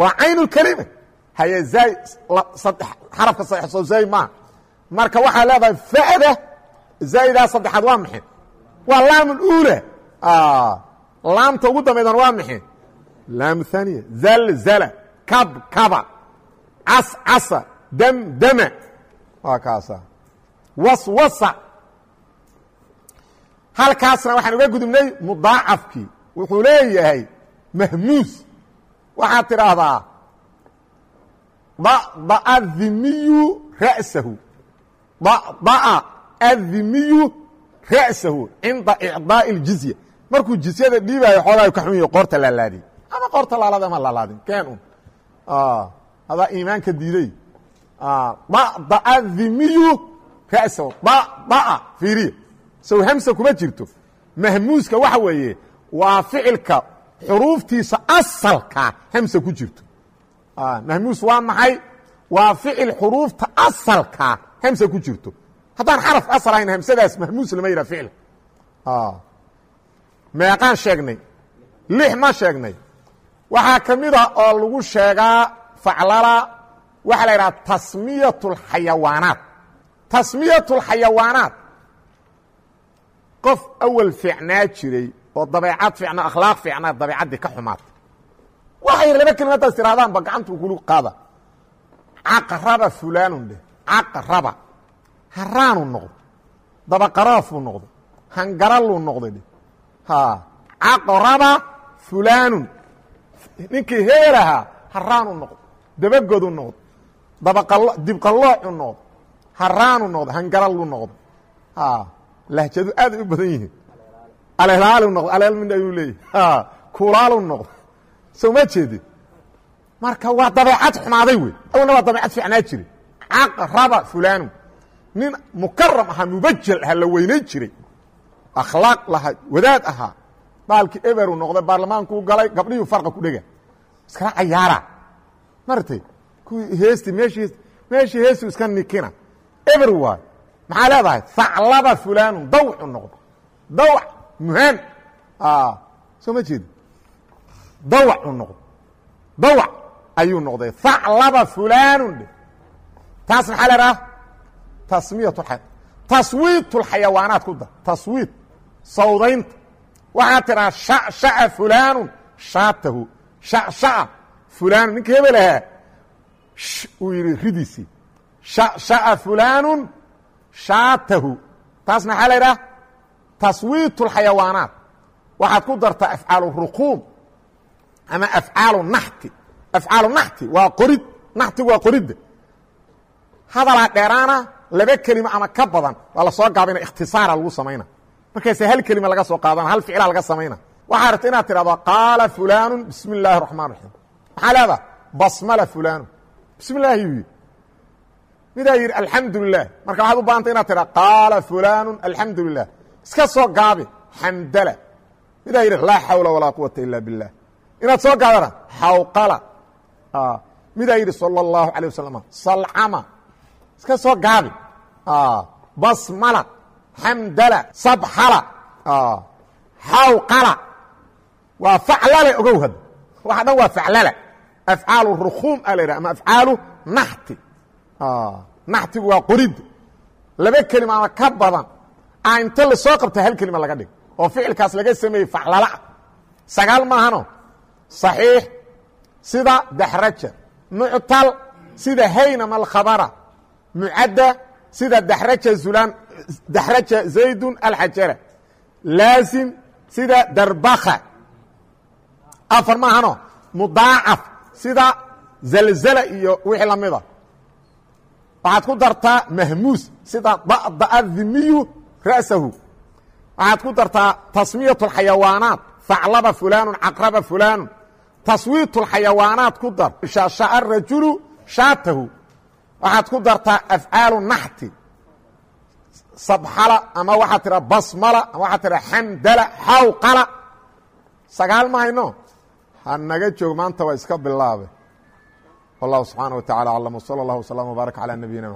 waa caynulkelima haye zaai saddex xarafka saddex soo zaai maaha marka waxaa leedahay fa'da zaa'idaa saddexaad waa maxay waa laam اuulى laamta ugu dambaydana waa maxay laam haaniya zalzala kabkaba cascasa damdama waa kaasa waswasa. Halkaasna waxaan uga gudubnay mudaacafkii wuxuu leeyahay mahmuus. Waxaad tidhaahdaa daa dhimiyu ra'sahu. Daa adimiyu ra'sahu cinda icdaa'i اljizya markuu jizyada dhiibaayo xoogaayu ka xunyo qoorta laalaadin. Ama qoorta laalada ama laalaadin. Keen un. Hadaa iimaanka diiday. Daa dhimiyu raso daa fiiriya sow hamsa kuma jirto. Mahmuuska waxa weeye waa ficilka xuruuftiisa asalkaa hamsa ku jirto. Ah, mahmuus waa maxay? Waa ficil xuruufta asalkaa hamsa ku jirto. Haddaan xaraf asal ahayn hamsadaas mahmuus lama yidhaha ficil. Ah, meeqaan sheegnay. Lix ma sheegnay. Waxaa ka mid a oo lagu sheegaa faclala waxaa la yidhaha tasmiyaة اlxayawaanaat tasmiyat اlxayawaanaat qof awal fiicnaa jiray oo dabeecad fiicna akhlaaq fiicnaa dabeecaddii ka xumaatay. Waxay laba kelimadaas tiraahdaanba gacantu kulu qaada. Caqraba fulaanun dheh caqraba haraanu noqdo dabaqaraafuu noqdo hangaralluu noqday dheh. Caqraba fulaanun ninkii heerahaa haraanu noqdo dabagodu noqdo dabaqalo dibqalloocu noqdo haraanu noqdo hangaralluu noqdo. Lahjadu aaday u badan yihiin. Alelaalu noqdo aleel midna ayuu leeyahy kulaalu noqdo. Soo ma jeedid marka waa dabeecad xumaaday wey awalna waa dabeecad fiicnaa jire caqraba fulaanu. Nin mukaram ahaa mubajel ahaa la weynayn jiray. Akhlaaq lahaa wadaad ahaa. Baalkii eberu noqday baarlamaankuu galay gabdhihii farqa ku dhega iskala cayaara. Maratay kuwii heesti meeshii heestu iska nikina eber waay maxaa leedahay? Haclaba fulaanu dawcu noqdo. Dawac muhaan soo ma jeedi dawac uu noqdo. Dawac ayuu noqday. Haclaba fulaanun dhe taas maxaa la idhaha tasmiyat taswiit اlxayawaanaat ku dar taswiit sawdaynta. Waxaa tidhaha shasha'a fulaanu shaatahu. Shasha'a fulaanu ninka hebel ahaa uu yidhi ridiisii sha'a fulaanu shaatahu taasna maxaa la ydhaha taswiit اlxayawaanaat waxaad ku dartaa afcaal ruquum ama afcaalu naxti afcaalu naxti waa qorid naxtigu waa qoridda hadalaa dheeraana laba kelimo ama ka badan waa la soo gaabina ikhtisaara lagu samayna markaase hal kelima laga soo qaadana hal ficlaa laga samayna waxaa rabta inaad tidhahdo qaala fulaanu bismi اllaahi raxmaan raxiim maxaa leedaha basmala fulaanu bismi illaahi midaa yidhi alxamdu lilah marka waxaad u baahanta inaad tidhahdo qaala fulaanu alxamdu lilah iska soo gaabi xamdala midaa yidhi laa xawla walaa quwata ila biاllah inaad soo gaadana xawqala midaa yidhi salى اllahu alيه wasalam salcama iska soo gaabi basmala xamdala sabxala xawqala waa faclale ogow hadda waxa dhan waa faclala afcaalu rukuum a la yidhaha ama afcaalu naxti naxtigu waa qoridda laba kelima ama ka badan. A inta la soo qabta hal kelima laga dhig. Oo ficilkaas laga sameeyey faclalaah sagaal maahano صaxiix sida daxraja muctal sida haynama alkhabara mucadda sida daxraja zulaan daxraja zaydun alxajara laasim sida darbakha. Afar maahano mudaacaf sida zalzala iyo wixii lamida waxaad ku dartaa mahmuus sida da'da'a dhimiyu ra'sahu. Waxaad ku dartaa tasmiyat اlxayawaanaat faclaba fulaanu caqraba fulaanu taswiit اlxayawaanaat ku dar shaasha'a rajulu shaatahu. Waxaad ku dartaa afcaalu naxti sabxala ama waxaad tiraa basmala ama waxaad tiraa xamdala xawqala. Sagaal ma ha naga joog maanta waa iska bilaabe wallahu subxaana wa tacala aclam wsala اllah wslam wbaarak calى nabiyina